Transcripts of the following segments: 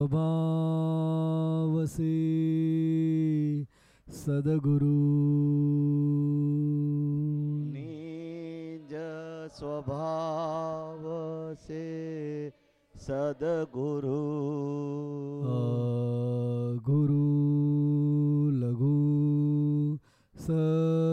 ભાવસે સદગુરુ નિજ સ્વભાવ સે સદગુરુ ગુરુ લઘુ સદ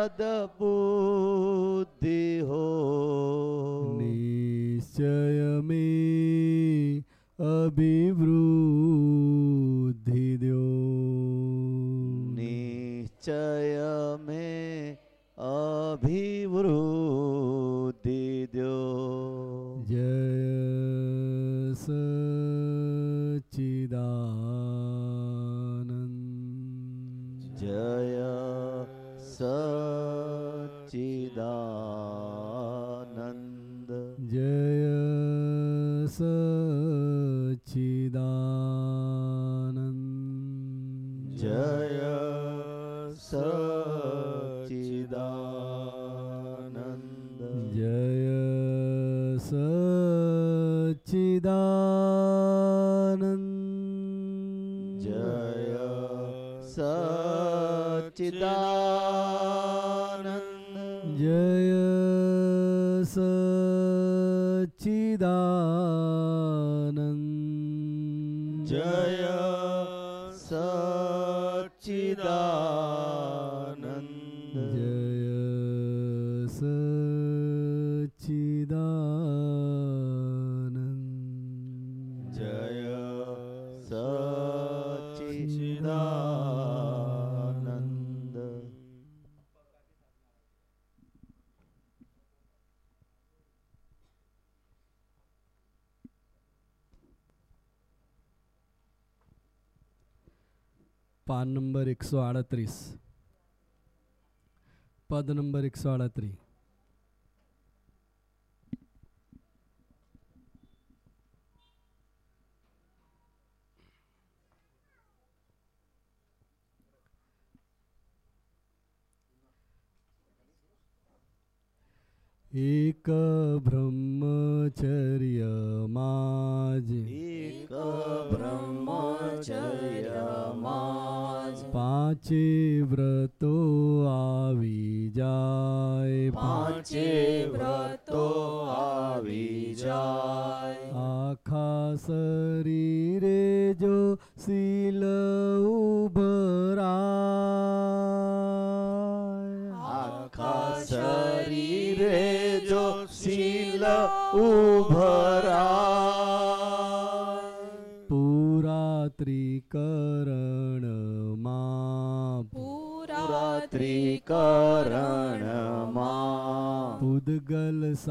nada. એકસો આડત્રીસ પદ નંબર એકસો આડત્રીસ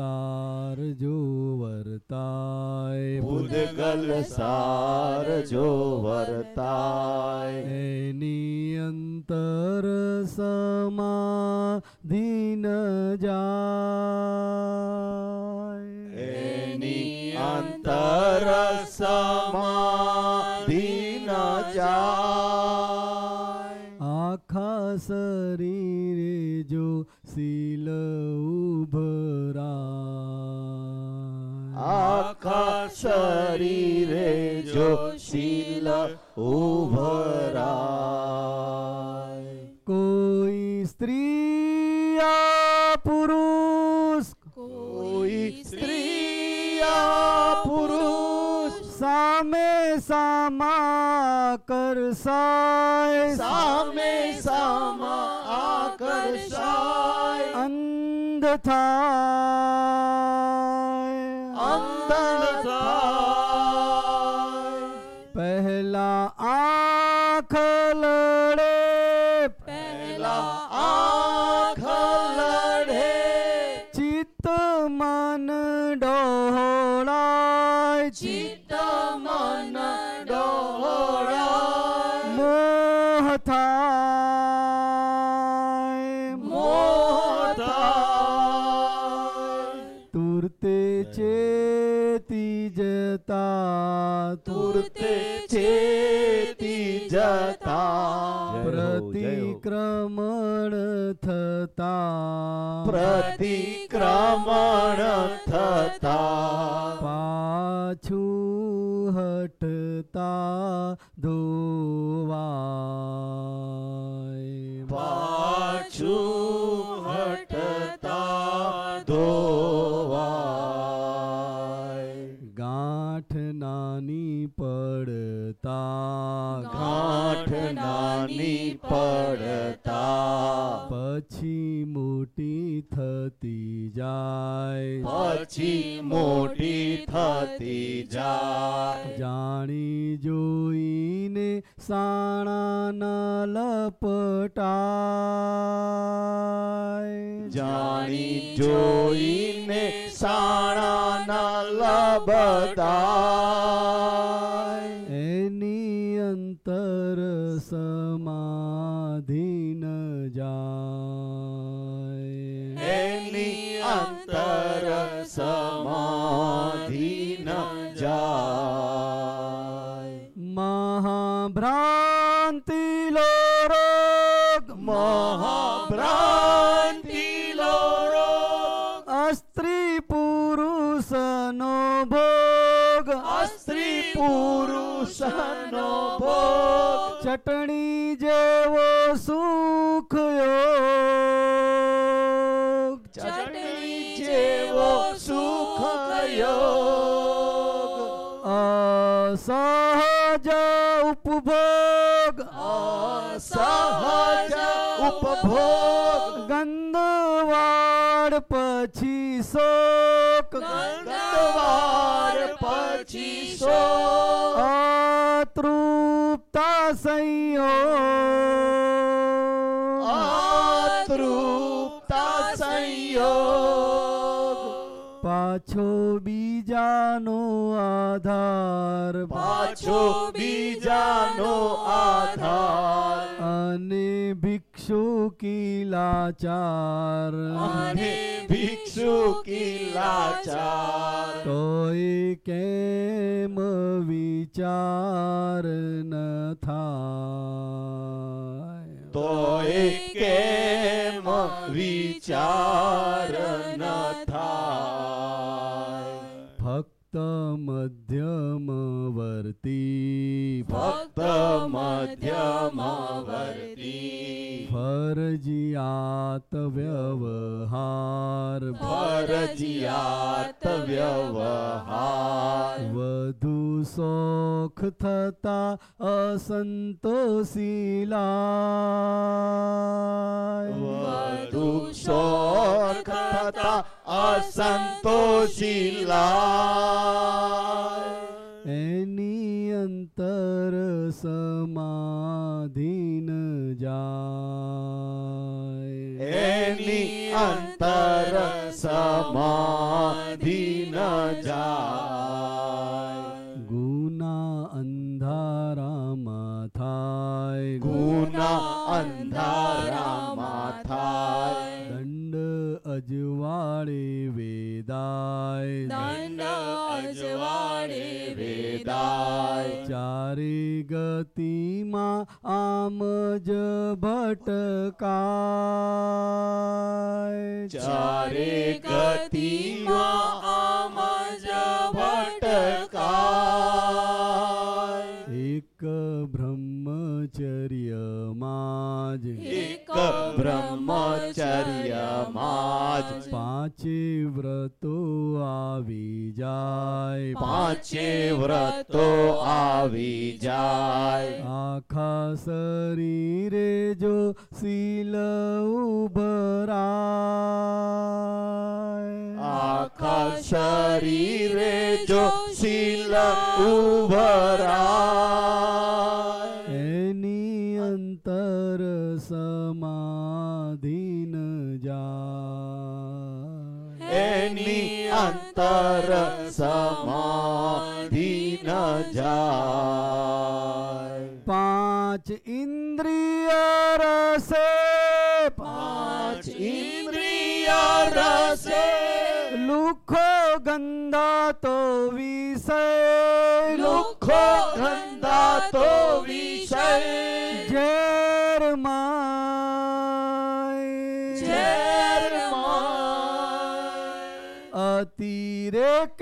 સાર જો વર્તાય ભૂતગલ સાર જો વર્તાય એની અંતર સમાધીન જાય એની અંતર સમાધીન જાય આખા શરીરે જો શીલ આખા શરીરે જો શીલ ઉભરાય કોઈ સ્ત્રી પુરુષ કોઈ સ્ત્રી પુરુષ સામે સામા કરસાય સામે સામા આકર્ષાય અંધ થાય પ્રતિક્રમણ થતા. પ્રતિક્રમણ થતા. પાછું હટતા ધોવાય પડતા ગાંઠ નાની પડતા પછી મોટી થતી જાય પછી મોટી થતી જાય જાણી જોઈને સાણા ન લપટાય જાણી જોઈને સાણાના લબતાય એની સમાધીન જાય એની અંતર સમાધીન જાય મહાભ્રાંતિ લો રોગ મહાભ્રાંતિ ચટણી જેવો સુખ યોગ. ચટણી જેવો સુખ યોગ. અસહજ ઉપભોગ. અસહજ ઉપભોગ. ગંદવાડ પછી શોક. ગંદવાર પછી શોક. અતૃપ્તા સંયો અતૃપ્તા સંયોગ પાછો બીજાનો આધાર પાછો બીજાનો આધાર અને ભિક્ષુ કિલાચાર અને ભિક્ષુ ઈશુ કી લાચાર તોય કેમ વિચાર ન થાય તોય કેમ વિચાર ન થાય ફક્ત મદ વર્તી ભક્ત મધ્યમવર્તી. ફરજિયાત વ્યવહાર ફરજિયાત વ્યવહાર. વધુ શોખ થતા અસંતોષીલા વધુ શોખ થતા અસંતોષી લાય એની અંતર સમાધીન જાય. એની અંતર સમાધીન જાય. ગુના અંધારામાં થાય. ગુના અંધારામાં થાય. અજવાળે વેદાય. દંડ અજવાળે વેદાય. ચારે ગતિમાં આમ જ ભટકાય. ચારે ગતિમાં આમ જ ભટકાય. એક બ્રહ્મચર્યમાં જ. એક બ્રહ્મચર્યમાં જ. પાંચે વ્રતો આવી જાય. પાંચે વ્રતો આવી જાય. આખા શરીરે જો શીલ ઉભરાય. આખા શરીરે જો શીલ ઉભરાય. અંતર સમાધિ ન જાય પાંચ ઇન્દ્રિય રસે પાંચ ઇન્દ્રિય રસે લુખો ગંધા તો વિષય લુખો ગંધા તો વિષય ઝેર અતિરેક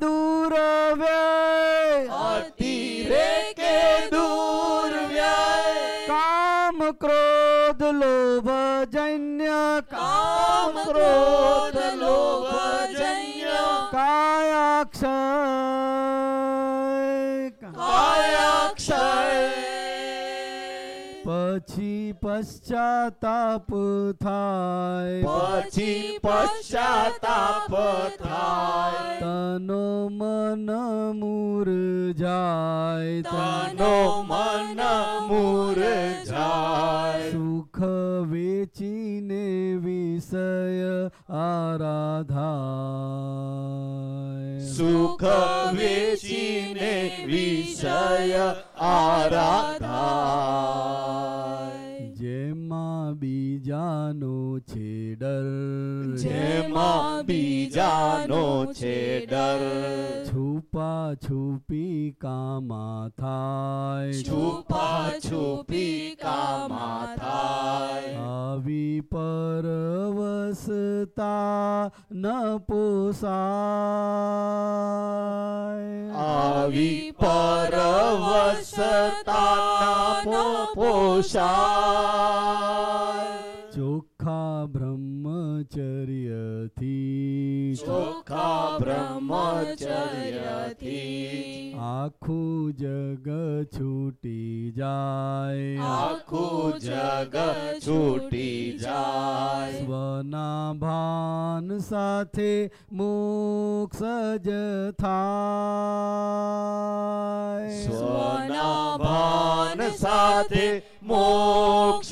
દૂર વ્યય અતિરેકે દૂર વ્યય કામ ક્રોધ લોભ જન્ય કામ ક્રોધ લોભ જન્ય કાયાક્ષય પશ્ચાતાપ થાય. પછી પશ્ચાતાપ થાય. તનો મન મૂર જાય તનો મન મૂર જાય સુખ વેચીને વિષય આરાધા સુખ વેચીને વિષય આરાધાય. જેમાં બીજાનો છે ડર. જેમાં બીજાનો છે ડર. છુપા છુપી કામા થાય. છુપા છુપી કામા થાય. આવી પરવસતા ન પોસાય. આવી પરવસતા ન પોષાય ચોખ્ખા બ્રહ્મચર્યથી. ચોખ્ખા બ્રહ્મચર્યથી આખું જગ છૂટી જાય. આખું જગ છૂટી જાય. સ્વના ભાન સાથે મોક્ષ જ થાય. સ્વના ભાન સાથે મોક્ષ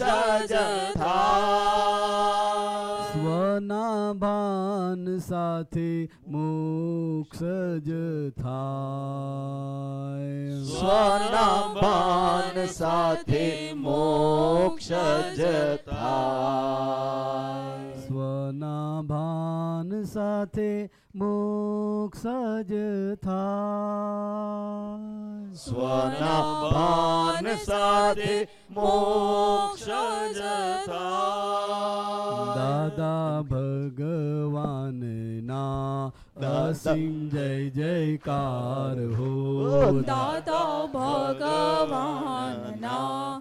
જ થાય. સ્વના ભાન સાથે મોક્ષ જ થાય. સ્વના ભાન સાથે મોક્ષ જ થાય. સ્વના ભાન સાથે મોક્ષ જ થાય. સ્વના ભાન સાથે મોક્ષ જ થાય. દાદા ભગવાનના અસીમ જય જયકાર હો દાદા ભગવાનના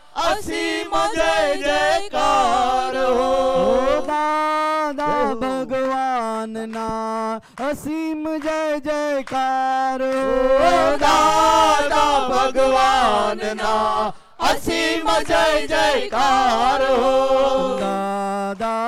અસીમ જય જયકાર હો. દાદા ભગવાન ના અસીમ જય જયકાર હો. દાદા ભગવાનના અસીમ જય જયકાર હો. દાદા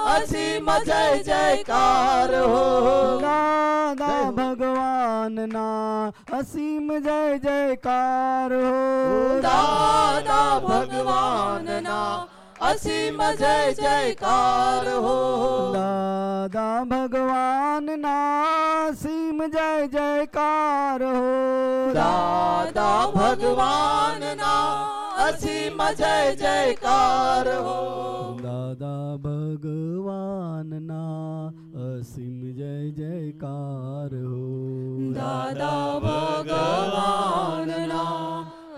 અસીમ જય જયકાર હો દાદા ભગવાનના અસીમ જય જયકાર હો. દાદા ભગવાનના અસીમ જય જયકાર હો દાદા ભગવાનના અસીમ જય જયકાર હો. દાદા ભગવાનના અસીમ જય જયકાર હો. દાદા જયકાર હો. દાદા ભગવાનના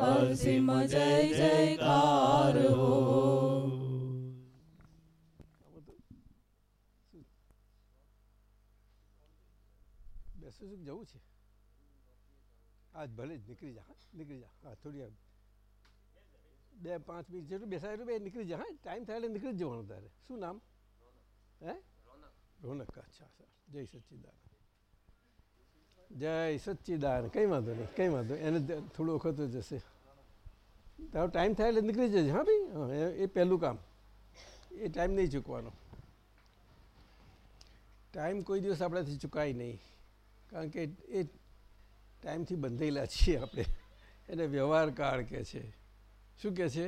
અસીમ જય જયકાર હો. બેસું શું જવું છે? આજ ભલે જ નીકળી જા હા નીકળી જા. હા થોડી વાર બે પાંચ મિનિટ જેટલું બેસાય એટલું બે નીકળી જા હા ટાઈમ થાય એટલે નીકળી જ જવાનું તારે. શું નામ? હે? રોનક. અચ્છા સર જય સચ્ચિદાન જય સચ્ચિદાન. કંઈ વાંધો નહીં, કંઈ વાંધો એને થોડું વખત જશે તારો ટાઈમ થાય એટલે નીકળી જશે હા ભાઈ? હા એ- પહેલું કામ. એ ટાઈમ નહીં ચૂકવાનો. ટાઈમ કોઈ દિવસ આપણાથી ચૂકાય નહીં. કારણ કે એ ટાઈમથી બંધાયેલા છીએ આપણે. એને વ્યવહાર કાળ કહે છે. શું કહે છે?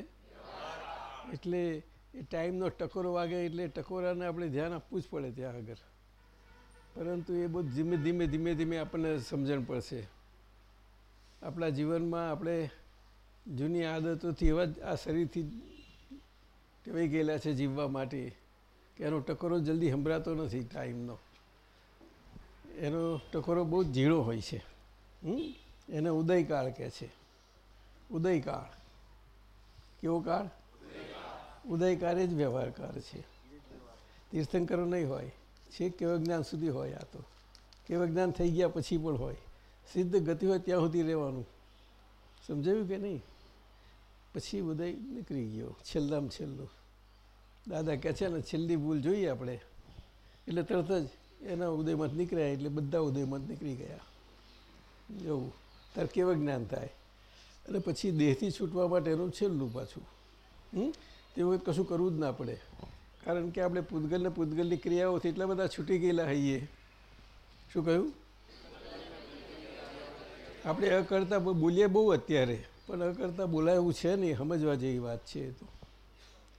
એટલે એ ટાઈમનો ટકોરો વાગે એટલે ટકોરાને આપણે ધ્યાન આપવું જ પડે ત્યાં આગળ. પરંતુ એ બહુ ધીમે ધીમે ધીમે ધીમે આપણને સમજણ પડશે. આપણા જીવનમાં આપણે જૂની આદતોથી એવા જ આ શરીરથી ટેવાઈ ગયેલા છે જીવવા માટે કે એનો ટકોરો જલ્દી સંભળાતો નથી ટાઈમનો. એનો ટકોરો બહુ ઝીણો હોય છે? એને ઉદયકાળ કહે છે. ઉદયકાળ. કેવો કાળ? ઉદયકાળ. જ વ્યવહારકાર છે. તીર્થંકરો નહીં હોય. છેક કેવળ જ્ઞાન સુધી હોય આ તો. કેવળ જ્ઞાન થઈ ગયા પછી પણ હોય. સિદ્ધ ગતિ હોય ત્યાં સુધી રહેવાનું. સમજાયું કે નહીં? પછી ઉદય નીકળી ગયો. છેલ્લામાં છેલ્લું. દાદા કહે છે ને, છેલ્લી ભૂલ જોઈએ આપણે. એટલે તરત જ એના ઉદયમાં નીકળ્યા એટલે બધા ઉદયમાં નીકળી ગયા. એવું. તાર કેવું જ્ઞાન થાય? અને પછી દેહથી છૂટવા માટેનું છેલ્લું પાછું. હમ? તેવું કશું કરવું જ ના પડે. કારણ કે આપણે પૂતગલને પૂતગલની ક્રિયાઓથી એટલા બધા છૂટી ગયેલા હઈએ. શું કહ્યું? આપણે અકર્તા બોલીએ બહુ અત્યારે, પણ અકર્તા બોલાય એવું છે નહીં સમજવા જેવી વાત છે એ તો.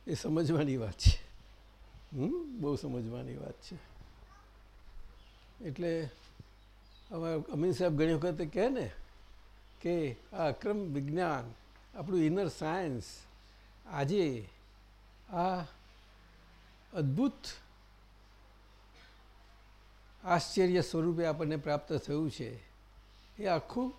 એ સમજવાની વાત છે. હમ? બહુ સમજવાની વાત છે. એટલે હવે અમીન સાહેબ ઘણી વખત કહે ને કે આ અક્રમ વિજ્ઞાન, આપણું ઇનર સાયન્સ આજે આ અદ્ભુત આશ્ચર્ય સ્વરૂપે આપણને પ્રાપ્ત થયું છે. એ આખું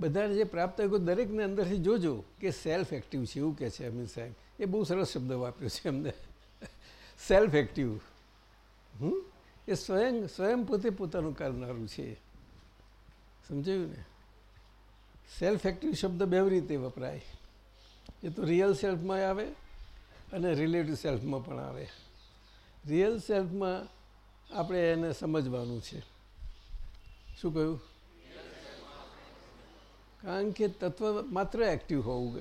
બધાને જે પ્રાપ્ત થયું, દરેકને અંદરથી જોજો કે સેલ્ફ એક્ટિવ છે, એવું કહે છે અમીન સાહેબ. એ બહુ સરસ શબ્દ વાપર્યો છે એમને. સેલ્ફ એક્ટિવ હમ? એ સ્વયં સ્વયં પોતે પોતાનું કરનારું છે. સમજાયું ને? સેલ્ફ એક્ટિવ શબ્દ બે રીતે વપરાય. એ તો રિયલ સેલ્ફમાં આવે અને રિલેટિવ સેલ્ફમાં પણ આવે. રિયલ સેલ્ફમાં આપણે એને સમજવાનું છે. શું કહ્યું? કારણ કે તત્વ માત્ર એક્ટિવ હોવું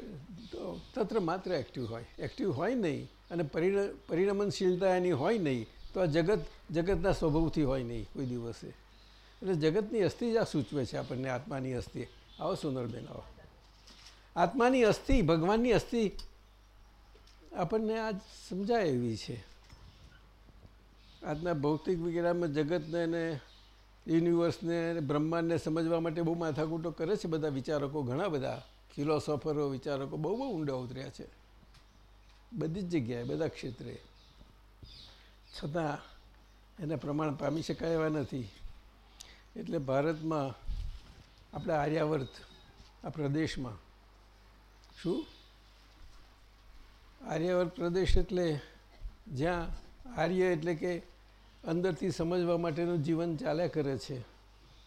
તત્વ માત્ર એક્ટિવ હોય. એક્ટિવ હોય નહીં અને પરિણ, પરિણમનશીલતા એની હોય નહીં, તો આ જગત, જગતના સ્વભાવથી હોય નહીં કોઈ દિવસે. એટલે જગતની અસ્થિ જ આ સૂચવે છે આપણને, આત્માની અસ્થિ. આવો સુંદરબેન આવો. આત્માની અસ્થિ, ભગવાનની અસ્થિ આપણને આ સમજાય એવી છે. આજના ભૌતિક વિજ્ઞાનમાં જગતને અને યુનિવર્સને બ્રહ્માંડને સમજવા માટે બહુ માથાકૂટો કરે છે બધા વિચારકો, ઘણા બધા ફિલોસોફરો, વિચારકો બહુ બહુ ઊંડા ઉતર્યા છે. બધી જ જગ્યાએ, બધા ક્ષેત્રે. છતાં એને પ્રમાણ પામી શકાય એવા નથી. એટલે ભારતમાં આપણા આર્યાવર્ત, આ પ્રદેશમાં શું? આર્યાવર્ત પ્રદેશ એટલે જ્યાં આર્ય એટલે કે અંદરથી સમજવા માટેનું જીવન ચાલ્યા કરે છે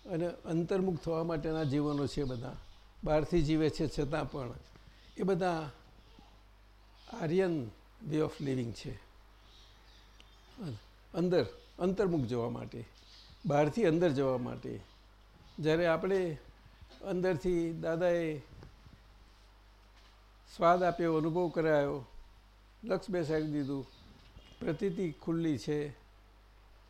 અને અંતર્મુખ થવા માટેના જીવનો છે બધા. બહારથી જીવે છે છતાં પણ એ બધા આર્યન વે ઓફ લિવિંગ છે. અંદર, અંતર્મુખ જવા માટે, બહારથી અંદર જવા માટે. જ્યારે આપણે અંદરથી દાદાએ સ્વાદ આપ્યો, અનુભવ કરાયો, લક્ષ બેસાડી દીધું પ્રતીતિ ખુલ્લી છે.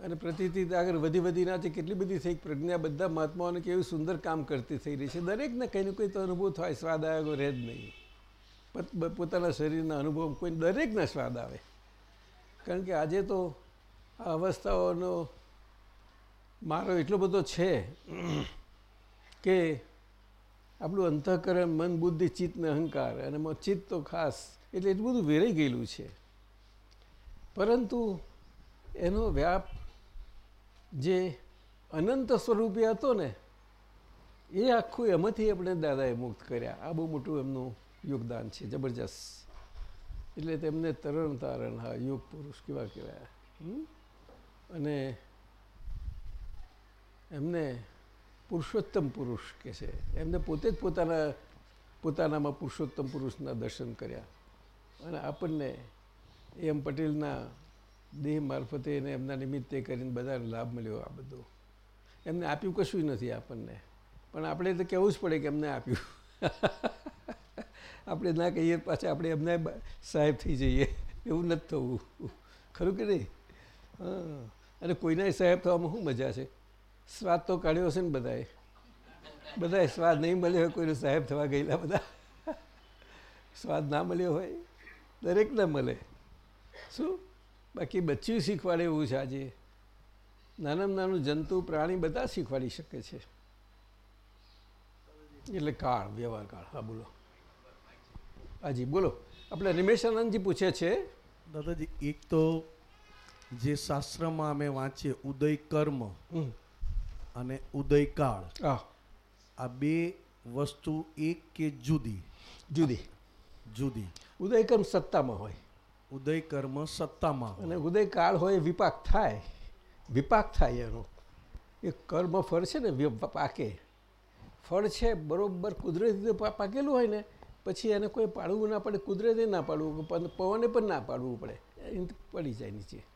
અને પ્રતિતિ આગળ વધી વધી ના છે કેટલી બધી થઈ, પ્રજ્ઞા બધા મહાત્માઓને કેવી સુંદર કામ કરતી થઈ રહી છે. દરેકને કંઈ કંઈ તો અનુભવ થાય, સ્વાદ આવ્યો રહે જ નહીં. પોતાના શરીરના અનુભવ કોઈ દરેકને સ્વાદ આવે. કારણ કે આજે તો આ અવસ્થાઓનો મારો એટલો બધો છે કે આપણું અંતઃકરણ, મન, બુદ્ધિ, ચિત્ત ને અહંકાર અને ચિત્ત તો ખાસ. એટલે એટલું બધું વેરાઈ ગયેલું છે. પરંતુ એનો વ્યાપ જે અનંત સ્વરૂપે હતો ને, એ આખું એમાંથી આપણે દાદાએ મુક્ત કર્યા. આ બહુ મોટું એમનું યોગદાન છે, જબરજસ્ત. એટલે તેમને તરણ તારણ, હા, યોગ પુરુષ કેવા કહેવાય. અને એમને પુરુષોત્તમ પુરુષ કે છે. એમને પોતે જ પોતાના, પોતાનામાં પુરુષોત્તમ પુરુષના દર્શન કર્યા. અને આપણને એમ પટેલના દેહ મારફતે એને એમના નિમિત્તે કરીને બધાને લાભ મળ્યો આ બધો. એમને આપ્યું કશું નથી આપણને. પણ આપણે તો કહેવું જ પડે કે એમને આપ્યું. આપણે ના કહીએ પાછા આપણે એમને સાહેબ થઈ જઈએ. એવું નથી થવું. ખરું કે નહીં? હા. અને કોઈના સાહેબ થવામાં શું મજા છે? સ્વાદ તો કાઢ્યો હશે ને બધાએ. બધાએ સ્વાદ નહીં મળ્યો હોય કોઈને સાહેબ થવા ગયેલા બધા. સ્વાદ ના મળ્યો હોય. દરેકને મળે. શું? બાકી બચ્ચું શીખવાડે એવું છે આજે. નાનામાં નાનું જંતુ પ્રાણી બધા શીખવાડી શકે છે. એટલે કાળ વ્યવહાર કાળ. હા બોલો. હાજી બોલો. આપણે નિમેશાનંદજી પૂછે છે. દાદાજી એક તો જે શાસ્ત્રમાં અમે વાંચીએ ઉદય કર્મ. અને ઉદય કાળ. આ બે વસ્તુ એક કે જુદી? જુદી. જુદી. ઉદયકર્મ સત્તામાં હોય. ઉદય કર્મ સત્તામાં અને ઉદય કાળ હોય વિપાક થાય. વિપાક થાય એનો. એ કર્મ ફળ છે ને પાકે. ફળ છે બરોબર કુદરતી પાકેલું હોય ને પછી એને કોઈ પાડવું ના પડે કુદરતે ના પાડવું પવને પણ ના પાડવું પડે. એ પડી જાય નીચે.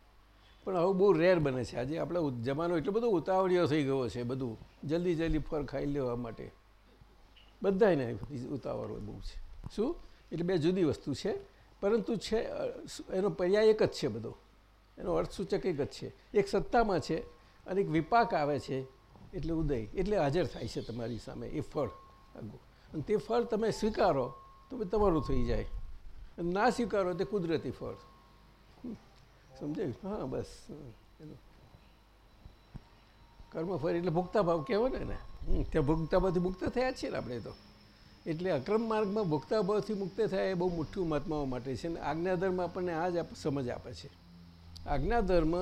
પણ હવે બહુ રેર બને છે. આજે આપણે જમાનો એટલો બધો ઉતાવળીઓ થઈ ગયો છે બધું. જલ્દી જલ્દી ફળ ખાઈ લેવા માટે. બધાને ઉતાવળ હોય બહુ છે. શું? એટલે બે જુદી વસ્તુ છે. પરંતુ છે એનો પર્યાય એક જ છે બધો. એનો અર્થસૂચક એક જ છે. એક સત્તામાં છે અને એક વિપાક આવે છે એટલે ઉદય, એટલે હાજર થાય છે તમારી સામે એ ફળ અને તે ફળ તમે સ્વીકારો તો તમારું થઈ જાય. ના સ્વીકારો તે કુદરતી ફળ. સમજાયું? હા, બસ. હમ. એનું. કર્મફળ એટલે ભોગતા ભાવ કહેવાય ને ત્યાં ભોગતા ભાવથી મુક્ત થયા છીએ ને આપણે તો. એટલે અક્રમ માર્ગમાં ભોગતા ભાવથી મુક્ત થાય એ બહુ મોટું મહાત્માઓ માટે છે અને આજ્ઞાધર્મ આપણને આ જ સમજ આપે છે. આજ્ઞાધર્મ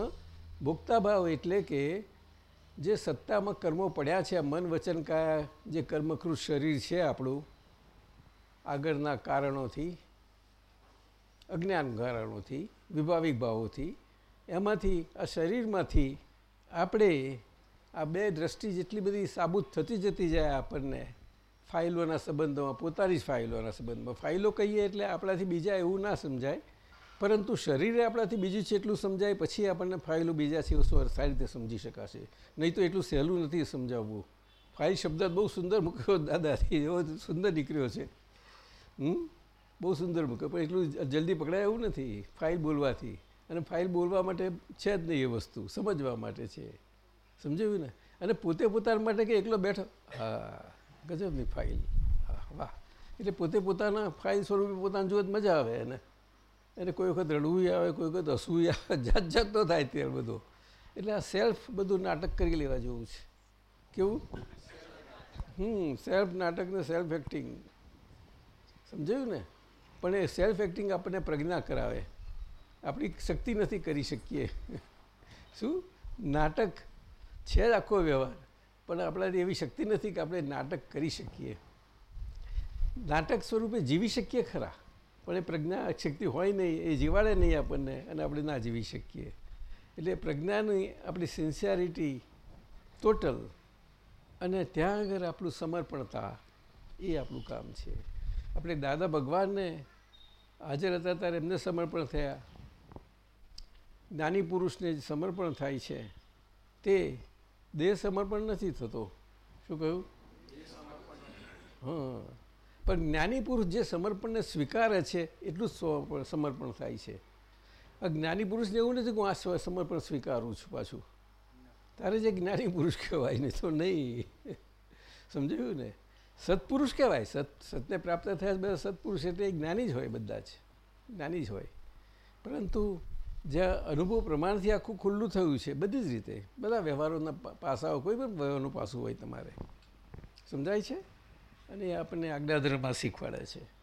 ભોગતા ભાવ એટલે કે જે સત્તામાં કર્મો પડ્યા છે, આ મન વચન કાયા, જે કર્મકૃત શરીર છે આપણું, આગળના કારણોથી અજ્ઞાન કારણોથી વિભાવિક ભાવોથી, એમાંથી, આ શરીરમાંથી આપણે આ બે દ્રષ્ટિ જેટલી બધી સાબુત થતી જતી જાય આપણને ફાઇલોના સંબંધોમાં, પોતાની જ ફાઇલોના સંબંધમાં. ફાઇલો કહીએ એટલે આપણાથી બીજા એવું ના સમજાય, પરંતુ શરીરે આપણાથી બીજું છે એટલું સમજાય, પછી આપણને ફાઇલો બીજા છે એવું સારી રીતે સમજી શકાશે. નહીં તો એટલું સહેલું નથી સમજાવવું. ફાઇલ શબ્દ બહુ સુંદર મૂક્યો દાદાથી, એવો સુંદર નીકળ્યો છે. હમ? બહુ સુંદર મૂક્યો, પણ એટલું જલ્દી પકડાય એવું નથી ફાઇલ બોલવાથી. અને ફાઇલ બોલવા માટે છે જ નહીં એ વસ્તુ, સમજવા માટે છે. સમજાયું ને? અને પોતે પોતાના માટે કે એકલો બેઠો? હા. ગજબની ફાઇલ વાહ. એટલે પોતે પોતાના ફાઇલ સ્વરૂપે પોતાને જુઓ તો મજા આવે એને. એને કોઈ વખત રડવું આવે, કોઈ વખત હસવું આવે, જાત જાતનો થાય ત્યારે બધું. એટલે આ સેલ્ફ બધું નાટક કરી લેવા જેવું છે. કેવું? હમ સેલ્ફ નાટક ને સેલ્ફ એક્ટિંગ સમજાયું ને? પણ એ સેલ્ફ એક્ટિંગ આપણને પ્રજ્ઞા કરાવે. આપણી શક્તિ નથી કરી શકીએ. શું? નાટક છે જ આખો વ્યવહાર. પણ આપણાની એવી શક્તિ નથી કે આપણે નાટક કરી શકીએ. નાટક સ્વરૂપે જીવી શકીએ ખરા, પણ એ પ્રજ્ઞા શક્તિ હોય નહીં, એ જીવાડે નહીં આપણને અને આપણે ના જીવી શકીએ. એટલે પ્રજ્ઞાની આપણી સિન્સિયરિટી ટોટલ અને ત્યાં આગળ આપણું સમર્પણતા એ આપણું કામ છે. આપણે દાદા ભગવાનને હાજર હતા ત્યારે એમને સમર્પણ થયા. જ્ઞાની પુરુષને જે સમર્પણ થાય છે તે દેહ સમર્પણ નથી થતો. શું કહ્યું? હા. પણ જ્ઞાની પુરુષ જે સમર્પણને સ્વીકારે છે, એટલું જ સમર્પણ થાય છે. જ્ઞાની પુરુષને એવું નથી કે હું આ સમર્પણ સ્વીકારું છું પાછું. તારે જે જ્ઞાની પુરુષ કહેવાય ને તો નહીં. સમજાયું ને? સત્પુરુષ કહેવાય. સત, સતને પ્રાપ્ત થયા બધા સત્પુરુષ, એટલે જ્ઞાની જ હોય બધા જ. જ્ઞાની જ હોય. પરંતુ જે અનુભવ પ્રમાણથી આખું ખુલ્લું થયું છે બધી જ રીતે. બધા વ્યવહારોના પાસાઓ કોઈ પણ વ્યવહારનું પાસું હોય તમારે. સમજાય છે? અને એ આપણને આજ્ઞાધર્મમાં શીખવાડે છે.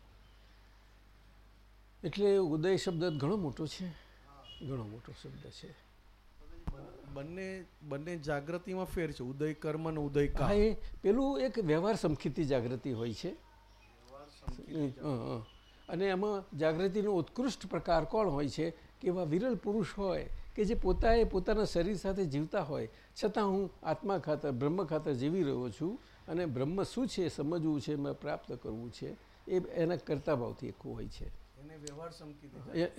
એટલે ઉદય શબ્દ ઘણો મોટો છે. ઘણો મોટો શબ્દ છે. બંને બંને જાગૃતિમાં ફેર છે ઉદય કર્મ અને ઉદય હા એ પેલું એક વ્યવહાર સમખીતી જાગૃતિ હોય છે. અને એમાં જાગૃતિનો ઉત્કૃષ્ટ પ્રકાર કોણ હોય છે? કે એવા વિરલ પુરુષ હોય કે જે પોતાએ પોતાના શરીર સાથે જીવતા હોય છતાં હું આત્મા ખાતર બ્રહ્મ ખાતર જીવી રહ્યો છું અને બ્રહ્મ શું છે સમજવું છે મેં પ્રાપ્ત કરવું છે એ એના કરતા ભાવથી એક હોય છે.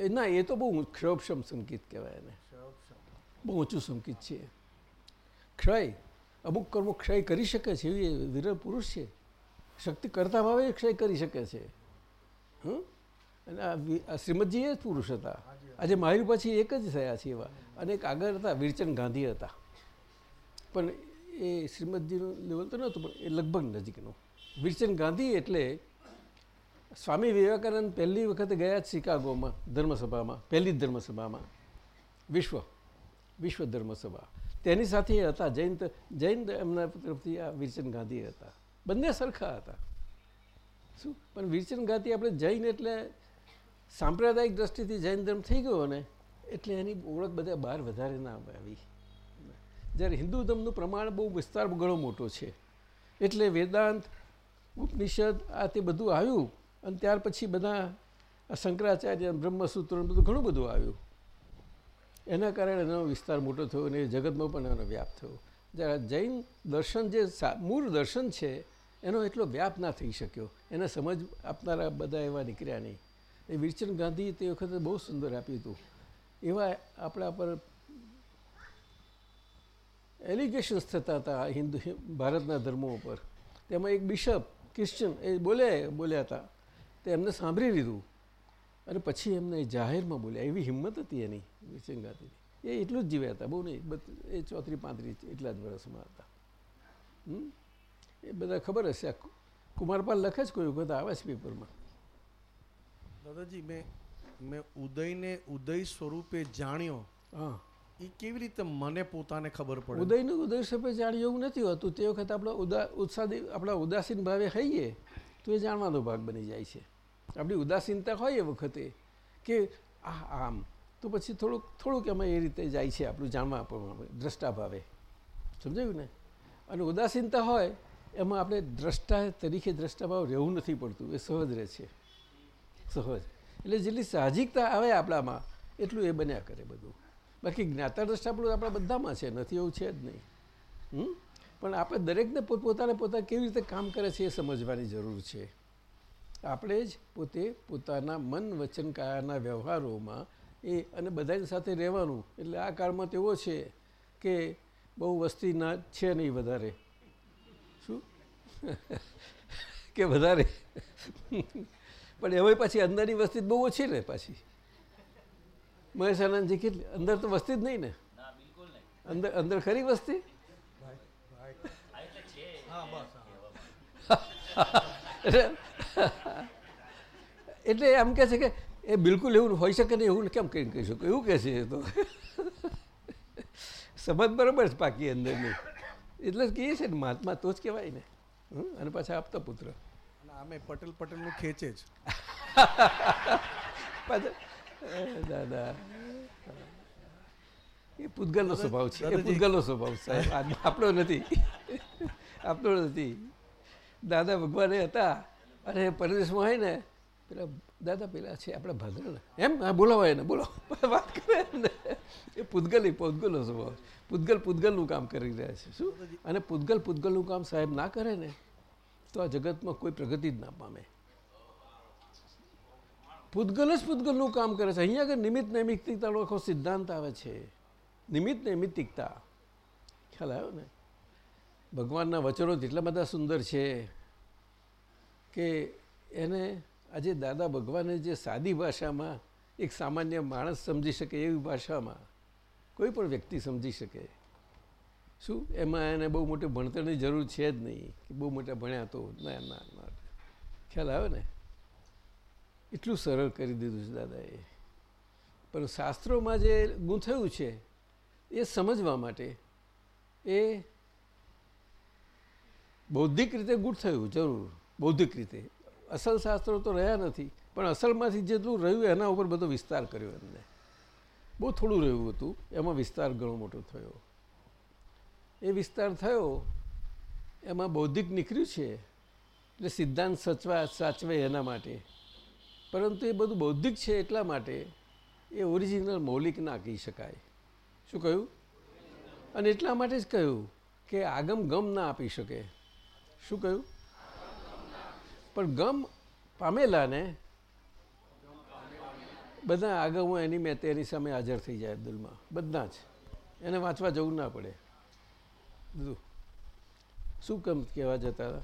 ના એ તો બહુ ક્ષયોપક્ષમ સંકેત કહેવાય એને. બહુ ઊંચું સંકેત છે. ક્ષય અમુક કર્મો ક્ષય કરી શકે છે એવી વિરલ પુરુષ છે. શક્તિ કરતા ભાવે ક્ષય કરી શકે છે. હં શ્રીમદજી એ જ પુરુષ હતા. આજે મારી પછી એક જ થયા છે એવા. અને એક આગળ હતા વીરચંદ ગાંધી હતા. પણ એ શ્રીમદજીનું લેવલ તો નહોતું, પણ એ લગભગ નજીકનું. વીરચંદ ગાંધી એટલે સ્વામી વિવેકાનંદ પહેલી વખત ગયા શિકાગોમાં, ધર્મસભામાં, પહેલી જ ધર્મસભામાં. વિશ્વ વિશ્વ ધર્મસભા. તેની સાથે હતા જૈન જૈન એમના તરફથી આ વીરચંદ ગાંધી હતા. બંને સરખા હતા. શું? પણ વીરચંદ ગાંધી આપણે જૈન એટલે સાંપ્રદાયિક દ્રષ્ટિથી જૈન ધર્મ થઈ ગયો ને, એટલે એની ઓળખ બધા બહાર વધારે ના આવી. જ્યારે હિન્દુ ધર્મનું પ્રમાણ બહુ વિસ્તાર ઘણો મોટો છે. એટલે વેદાંત, ઉપનિષદ, આ તે બધું આવ્યું અને ત્યાર પછી બધા શંકરાચાર્ય, બ્રહ્મસૂત્ર બધું ઘણું બધું આવ્યું. એના કારણે એનો વિસ્તાર મોટો થયો અને જગતમાં પણ એનો વ્યાપ થયો. જ્યારે જૈન દર્શન જે મૂળ દર્શન છે, એનો એટલો વ્યાપ ના થઈ શક્યો. એને સમજ આપનારા બધા એવા નીકળ્યા નહીં. એ વીરચંદ ગાંધી તે વખતે બહુ સુંદર આપ્યું હતું. એવા આપણા પર એલિગેશન્સ થતા હતા હિન્દુ, ભારતના ધર્મો ઉપર. તેમાં એક બિશપ ક્રિશ્ચન એ બોલે, બોલ્યા હતા. તે એમને સાંભળી લીધું. અને પછી એમને જાહેરમાં બોલ્યા. એવી હિંમત હતી એની, વીરચંદ ગાંધીની. એ એટલું જ જીવ્યા હતા. બહુ નહીં એ ચોત્રી પાંત્રીસ એટલા જ વર્ષમાં હતા? એ બધા ખબર હશે. કુમારપાલ લખે જ કોઈ વખત આવે છે પેપરમાં. દાદાજી મેં મેં ઉદયને ઉદય સ્વરૂપે જાણ્યો. હા. એ કેવી રીતે મને પોતાને ખબર પડે? ઉદયનું ઉદય સ્વરૂપે જાણ્યું એવું નથી હોતું. તે વખતે આપણે ઉદા ઉત્સાહી આપણા ઉદાસીન ભાવે હઈએ તો એ જાણવાનો ભાગ બની જાય છે. આપણી ઉદાસીનતા હોય એ વખતે કે આ આમ. તો પછી થોડુંક થોડુંક એમાં એ રીતે જાય છે આપણું જાણવા પ્રમાણે દ્રષ્ટા ભાવે. સમજાયું ને? અને ઉદાસીનતા હોય એમાં આપણે દ્રષ્ટા તરીકે દ્રષ્ટાભાવ રહેવું નથી પડતું. એ સહજ રહે છે. સહજ એટલે જેટલી સાહજિકતા આવે આપણામાં, એટલું એ બન્યા કરે બધું. બાકી જ્ઞાતા દ્રષ્ટા આપણું બધામાં છે, નથી એવું છે જ નહીં? પણ આપણે દરેકને પોતપોતાને પોતા કેવી રીતે કામ કરે છે એ સમજવાની જરૂર છે. આપણે જ પોતે પોતાના મન વચન કાયાના વ્યવહારોમાં એ અને બધાની સાથે રહેવાનું. એટલે આ કાળમાં તેવો છે કે બહુ વસ્તી ના છે નહીં વધારે. શું? કે વધારે? પણ એમાં પાછી અંદરની વસ્તી બહુ ઓછી ને પાછી. મહેશ આનંદજી કેટલી? અંદર તો વસ્તી જ નહીં ને? અંદર અંદર ખરી વસ્તી? એટલે એમ કહે છે કે એ બિલકુલ એવું હોઈ શકે નહીં એવું કેમ કઈ કહી શકું? એવું કહે છે એ તો. સમજ બરાબર છે પાકી અંદરની. એટલે જ કહીએ છે ને મહાત્મા તો જ કહેવાય ને. અને પાછા આપતા પુત્ર. આમે પટેલ પટેલનું ખેંચે જ. દાદા એ પૂતગલનો સ્વભાવ છે. એ પૂતગલનો સ્વભાવ સાહેબ. આપણો નથી. આપણો નથી. દાદા ભગવાન હતા અને પરદેશમાં હોય ને પેલા દાદા પેલા છે આપણા ભાદરના એમ? હા બોલાવો એને બોલો વાત કરે ને એ પૂતગલી પૂતગલનો સ્વભાવ પૂતગલ પૂતગલનું કામ કરી રહ્યા છે. શું? અને પૂતગલ પૂતગલનું કામ સાહેબ ના કરે ને તો આ જગતમાં કોઈ પ્રગતિ જ ના પામે. પૂતગલ જ પૂતગલનું કામ કરે છે. અહીંયા આગળ નિમિત્ત નૈમિતિકતાનો આખો સિદ્ધાંત આવે છે. નિમિત્ત નૈમિતિકતા ખ્યાલ આવ્યો ને? ભગવાનના વચનો જેટલા બધા સુંદર છે કે એને આજે દાદા ભગવાને જે સાદી ભાષામાં એક સામાન્ય માણસ સમજી શકે એવી ભાષામાં કોઈ પણ વ્યક્તિ સમજી શકે. શું? એમાં એને બહુ મોટી ભણતરની જરૂર છે જ નહીં, કે બહુ મોટા ભણ્યા તો ના ના ના ખ્યાલ આવે ને? એટલું સરળ કરી દીધું છે દાદાએ. પણ શાસ્ત્રોમાં જે ગૂંથયું છે, એ સમજવા માટે એ બૌદ્ધિક રીતે ગૂંથયું, જરૂર. બૌદ્ધિક રીતે. અસલ શાસ્ત્રો તો રહ્યા નથી, પણ અસલમાંથી જેટલું રહ્યું એના ઉપર બધો વિસ્તાર કર્યો એમને. બહુ થોડું રહ્યું હતું, એમાં વિસ્તાર ઘણો મોટો થયો. એ વિસ્તાર થયો, એમાં બૌદ્ધિક નીકળ્યું છે. એટલે સિદ્ધાંત સચવા સાચવે એના માટે. પરંતુ એ બધું બૌદ્ધિક છે એટલા માટે એ ઓરિજિનલ મૌલિક ના કહી શકાય. શું કહ્યું? અને એટલા માટે જ કહ્યું કે આગમ ગમ ના આપી શકે. શું કહ્યું? પણ ગમ પામેલાને બધા આગમો એની મેં તેની સામે હાજર થઈ જાય અબ્દુલમાં. બધા જ. એને વાંચવા જવું ના પડે. શું કેમ કહેવા જતા હતા?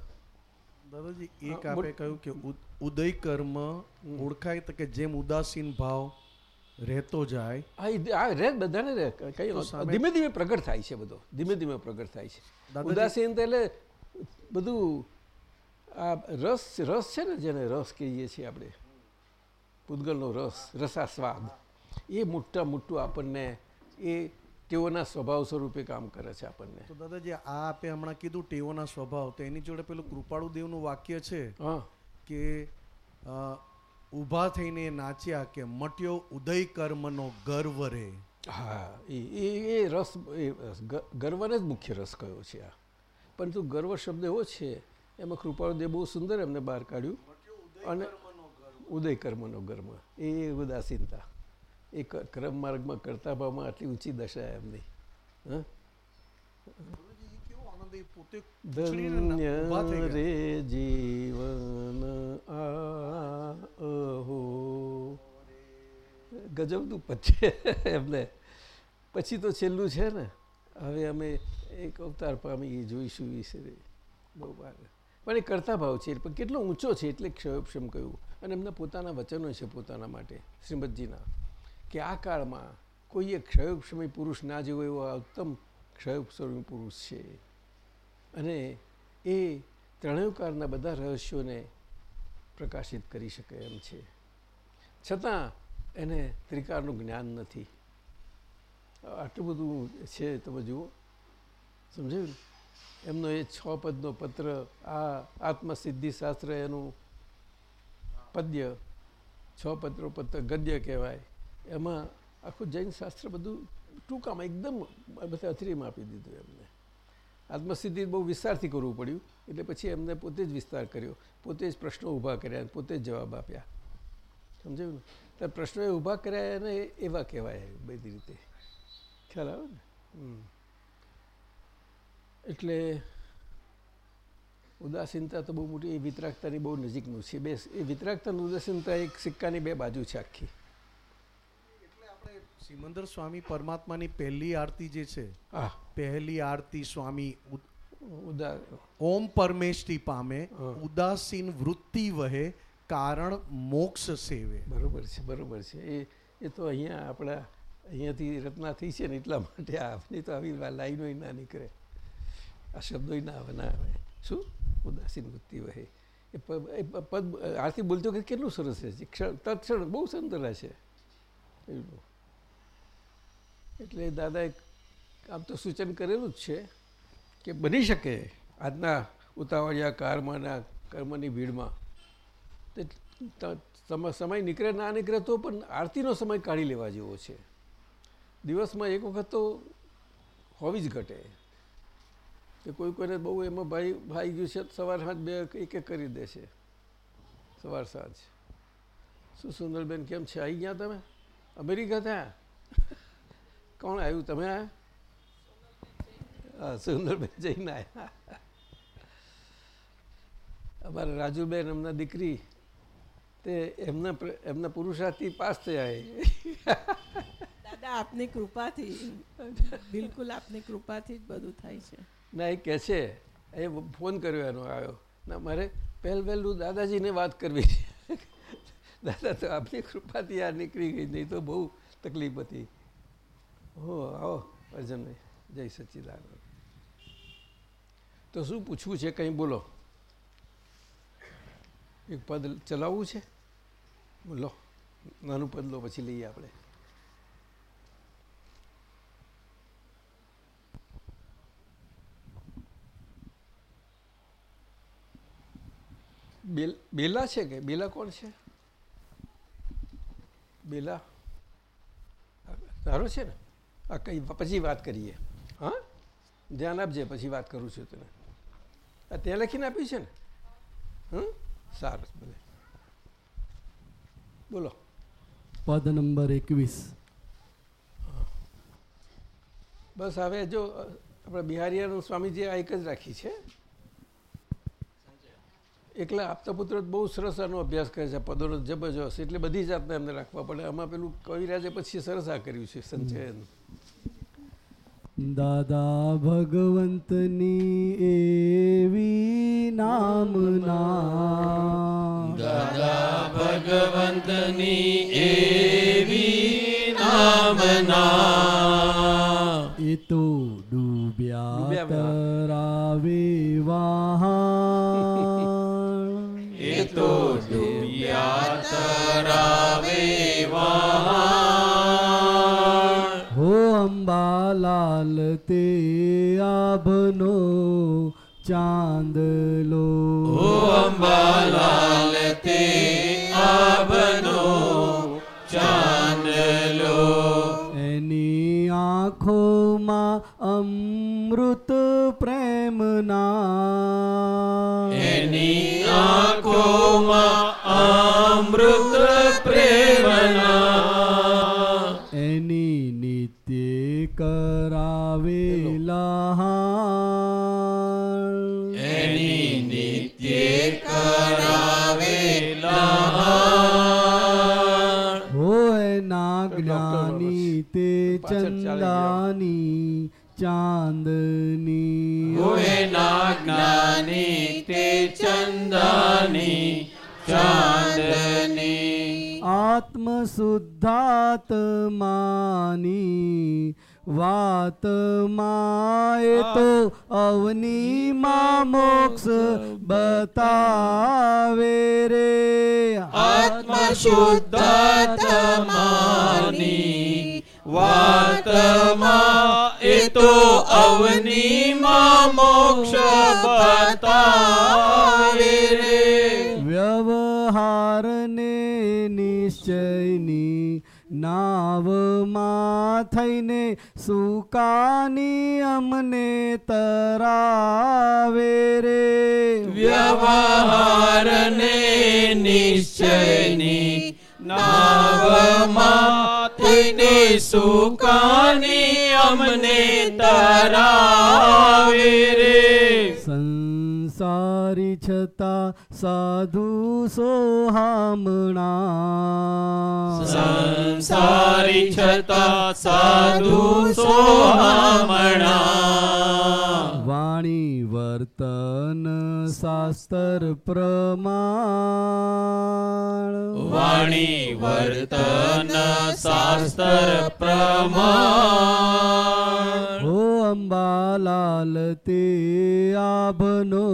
દાદાજી એક. આપે કહ્યું કે ઉદય કર્મ ઓળખાય તો કે જેમ ઉદાસીન ભાવ રહેતો જાય. આ રહે બધાને રહે. કઈ ધીમે ધીમે પ્રગટ થાય છે બધો. ધીમે ધીમે પ્રગટ થાય છે. ઉદાસીન એટલે બધું આ રસ રસ છે ને જેને રસ કહીએ છીએ આપણે. પૂતગલનો રસ રસાસ્વાદ. એ મોટા મોટું આપણને એ તેઓના સ્વભાવ સ્વરૂપે કામ કરે છે આપણને. તો દાદાજી આ આપે હમણાં કીધું ટેવોના સ્વભાવ. તો એની જોડે પેલું કૃપાળુ દેવનું વાક્ય છે હા. કે ઊભા થઈને નાચ્યા કે મટ્યો ઉદય કર્મનો ગર્વ રે. હા એ એ રસ એ ગર્વને જ મુખ્ય રસ કયો છે આ. પરંતુ ગર્વ શબ્દ એવો છે એમાં કૃપાળુદેવ બહુ સુંદર એમને બહાર કાઢ્યું. અને ઉદય કર્મનો ગર્મ એ ઉદાસીનતા. એ ક્રમ માર્ગમાં કરતા ભાવમાં આટલી ઊંચી દશા એમની હં? ધન્ય. રે જીવન આ અહો ગજબનું પદ એમને. પછી તો છેલ્લું છે ને. હવે અમે એક અવતાર પામી એ જોઈશું વિશે બહુ વાર પણ એ કરતા ભાવ છે પણ કેટલો ઊંચો છે એટલે ક્ષયોપક્ષમ કહ્યું. અને એમના પોતાના વચનો છે પોતાના માટે શ્રીમદજીના. કે આ કાળમાં કોઈએ ક્ષયોપક્ષમી પુરુષ ના જેવો એવો આ ઉત્તમ ક્ષયોપક્ષમી પુરુષ છે. અને એ ત્રણેયકારના બધા રહસ્યોને પ્રકાશિત કરી શકે એમ છે. છતાં એને ત્રિકારનું જ્ઞાન નથી. આટલું બધું છે તમે જુઓ. સમજાયું એમનો એ છ પદનો પત્ર, આ આત્મસિદ્ધિ શાસ્ત્ર એનું પદ્ય, છ પત્રો પત્ર ગદ્ય કહેવાય. એમાં આખું જૈન શાસ્ત્ર બધું ટૂંકામાં એકદમ બધા અથરીમાં આપી દીધું એમને. આત્મસિદ્ધિ બહુ વિસ્તારથી કરવું પડ્યું, એટલે પછી એમને પોતે જ વિસ્તાર કર્યો, પોતે જ પ્રશ્નો ઊભા કર્યા અને પોતે જ જવાબ આપ્યા. સમજાયું ને? ત્યારે પ્રશ્નો એ ઊભા કર્યા અને એવા કહેવાય બધી રીતે. ખ્યાલ આવે ને. એટલે ઉદાસીનતા તો બહુ મોટી, એ વિતરાગતાની બહુ નજીકનું છે. બે, એ વિતરાગતા અને ઉદાસીનતા એક સિક્કાની બે બાજુ છે આખી. સિમંદર સ્વામી પરમાત્માની પહેલી આરતી જે છે પહેલી આરતી સ્વામી ઓમ પરમેષ્ટિ પામે ઉદાસીન વૃત્તિ વહે કારણ મોક્ષ સેવે. બરોબર છે બરોબર છે. એ એ તો અહીંયા આપણા અહીંયાથી રચના થઈ છે ને એટલા માટે આપની તો આવી લાઈનો ના નીકળે. આ શબ્દો ના આવે ના આવે. શું? ઉદાસીન વૃત્તિ વહે. એ પદ આરતી બોલતો કે કેટલું સરસ છે? ક્ષણ તત્ક્ષણ બહુ સુંદર છે એવું. એટલે દાદાએ આમ તો સૂચન કરેલું જ છે કે બની શકે આજના ઉતાવળિયા કારમાંના કર્મની ભીડમાં. સમય નીકળે ના નીકળે તો પણ આરતીનો સમય કાઢી લેવા જેવો છે. દિવસમાં એક વખત તો હોવી જ ઘટે. કે કોઈ કોઈને બહુ એમાં ભાઈ ભાઈ ગયું છે સવાર સાંજ બે એક એક કરી દે છે. સવાર સાંજ. શું સુંદરબેન કેમ છે? આવી ગયા તમે? અમેરિકા થયા? કોણ આવ્યું તમે સુંદરબેન જઈને આવ્યા અમારા રાજુબેન એમના દીકરી. તે એમના એમના પુરુષાર્થી પાસ થયા દાદા આપની કૃપાથી બિલકુલ આપની કૃપાથી જ બધું થાય છે. ના એ કહે છે એ ફોન કર્યો એનો આવ્યો. ના મારે પહેલ વહેલું દાદાજીને વાત કરવી છે. દાદા તો આપની કૃપાથી આ નીકળી ગઈ નહીં તો બહુ તકલીફ હતી. હો આવો અર્જનભાઈ જય સચ્ચિદાનંદ તો શું પૂછવું છે, કંઈ બોલો. એક પદ ચલાવવું છે? બોલો, નાનું પદ લો, પછી લઈએ આપણે. બેલ, બેલા છે કે, બેલા કોણ છે? બેલા. સારો છે ને? આ કઈ પછી વાત કરીએ. હા? ધ્યાન આપજે પછી વાત કરું છું તને. આ તે લખીને આપ્યું છે ને? હં સારું ભલે. બોલો. પદ નંબર એકવીસ. બસ હવે જો આપણે બિહારીયાનું સ્વામીજી આ એક જ રાખી છે. એકલા આપતા પુત્ર બહુ સરસ આનો અભ્યાસ કરે છે પદોનો જબરજસ્ત. એટલે બધી જાતને એમને રાખવા પડે. આમાં પેલું કવિરાજે પછી સરસ આ કર્યું છે સંચયન દાદા ભગવંતની એવી નામના. દાદા ભગવંતની એવી નામના. એ તો ડૂબ્યા તરાવે વહાણ એ તો ડૂબ્યા તરાવે લાલ તે આભનો ચાંદલો ઓ અંબાલાલ તે આભનો ચાંદલો એની આંખોમાં અમૃત પ્રેમના એની આંખોમાં અમૃત પ્રેમના તે. ચંદાની ચાંદની. એના જ્ઞાની તે ચંદાની ચાંદની. આત્મશુદ્ધાત્માની વાતમાં એ તો અવનીમાં મોક્ષ બતાવે રે. આત્મશુદ્ધાત્માની વાતમાં એ તો અવનીમાં મોક્ષ બતાવે રે. વ્યવહારને નિશ્ચયની નાવમાં થઈને સુકાની અમને તરાવે રે. વ્યવહારને નિશ્ચયની નાવમાં થઈને સુકાની અમને તરાવે રે. સંસારી છતાં સાધુ સોહામણા સંસારી છતાં સાધુ સોહામણા વાણી વર્તન શાસ્ત્ર પ્રમાણ. વાણી વર્તન શાસ્ત્ર પ્રમાણ. હો અંબાલાલ તે આભનો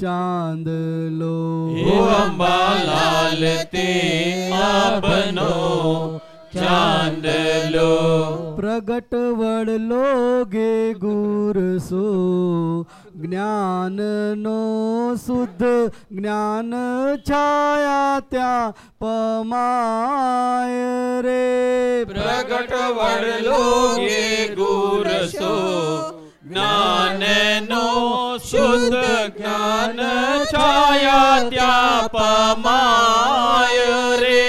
ચાંદલો. હો અંબાલાલ તે આભનો ચાંદલો. પ્રગટ વડલો ગે ગુરસો. જ્ઞાનનો શુદ્ધ જ્ઞાન છાયા ત્યાં પમાય રે. પ્રગટ વડલો ગે ગુરસો. જ્ઞાનનો શુદ્ધ જ્ઞાન છાયા ત્યાં પમાય રે.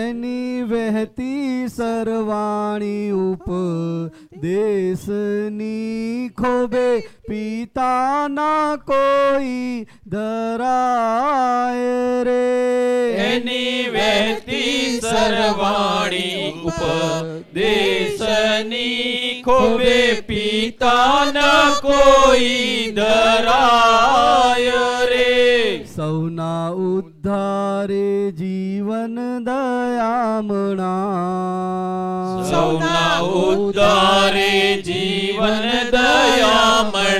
એની વહેતી સરવાણી ઉપ દેશની ખોબે પિતાના કોઈ ધરાય રે. એની વહેતી સરવાણી ઉપદેશની ખોબે પિતાના કોઈ ધરાય રે. સૌના ઉદ્ધારે જીવન દયામણા. સૌના ઉદ્ધારે જીવન દયામણા.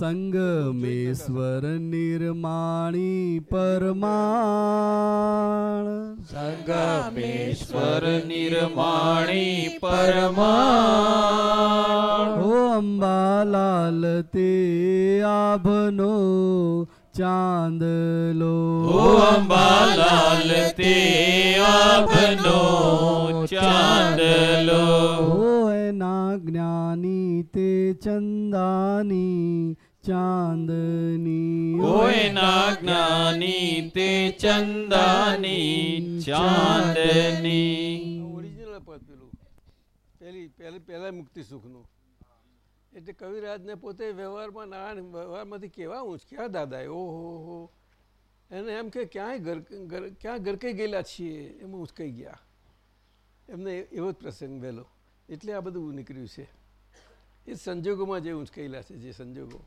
સંગમેશ્વર નિર્માણી પરમાણ સંગમેશ્વર નિર્માણી પરમાણ હો અંબાલાલ તે આભનો ચાંદલો ઓ અંબાલાલ તે આભનો ચાંદલો હો એના જ્ઞાની તે ચંદાની ચાંદની. ઓયના જ્ઞાની તે ચંદાની ચાંદની. ઓરિજિનલ પદ પેલું. પહેલી પહેલી પહેલા મુક્તિ સુખનું. એટલે કવિરાજને પોતે વ્યવહારમાં નારાયણ વ્યવહારમાંથી કેવા ક્યાં દાદા ઓહો, હો. એને એમ કે, ક્યાંય ઘર ક્યાં ગરકાઈ ગયેલા છીએ? એમાં ઉચકાઈ ગયા. એમને એવો જ પ્રસંગ વહેલો. એટલે આ બધું નીકળ્યું છે. એ સંજોગોમાં જે ઊંચકાયેલા છે, જે સંજોગો.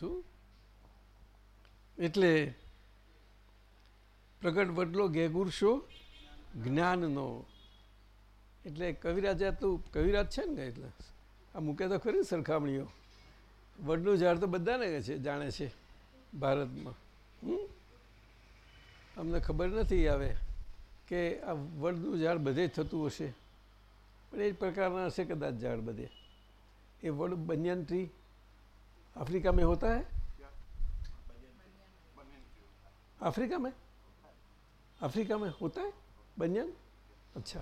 શું? એટલે પ્રગટ બદલો ઘેગુરશો જ્ઞાનનો. એટલે કવિરાજ તું કવિરાજ છે ને એટલે? આ મૂકે તો ખરી ને સરખામણીઓ વડનું ઝાડ તો બધાને છે જાણે છે ભારતમાં હમ? અમને ખબર નથી આવે કે આ વડનું ઝાડ બધે જ થતું હશે પણ એ જ પ્રકારના હશે કદાચ ઝાડ બધે એ વડ બનિયાન ટ્રી अफ्रीका में होता है अफ्रीका में अफ्रीका में होता है बनियान अच्छा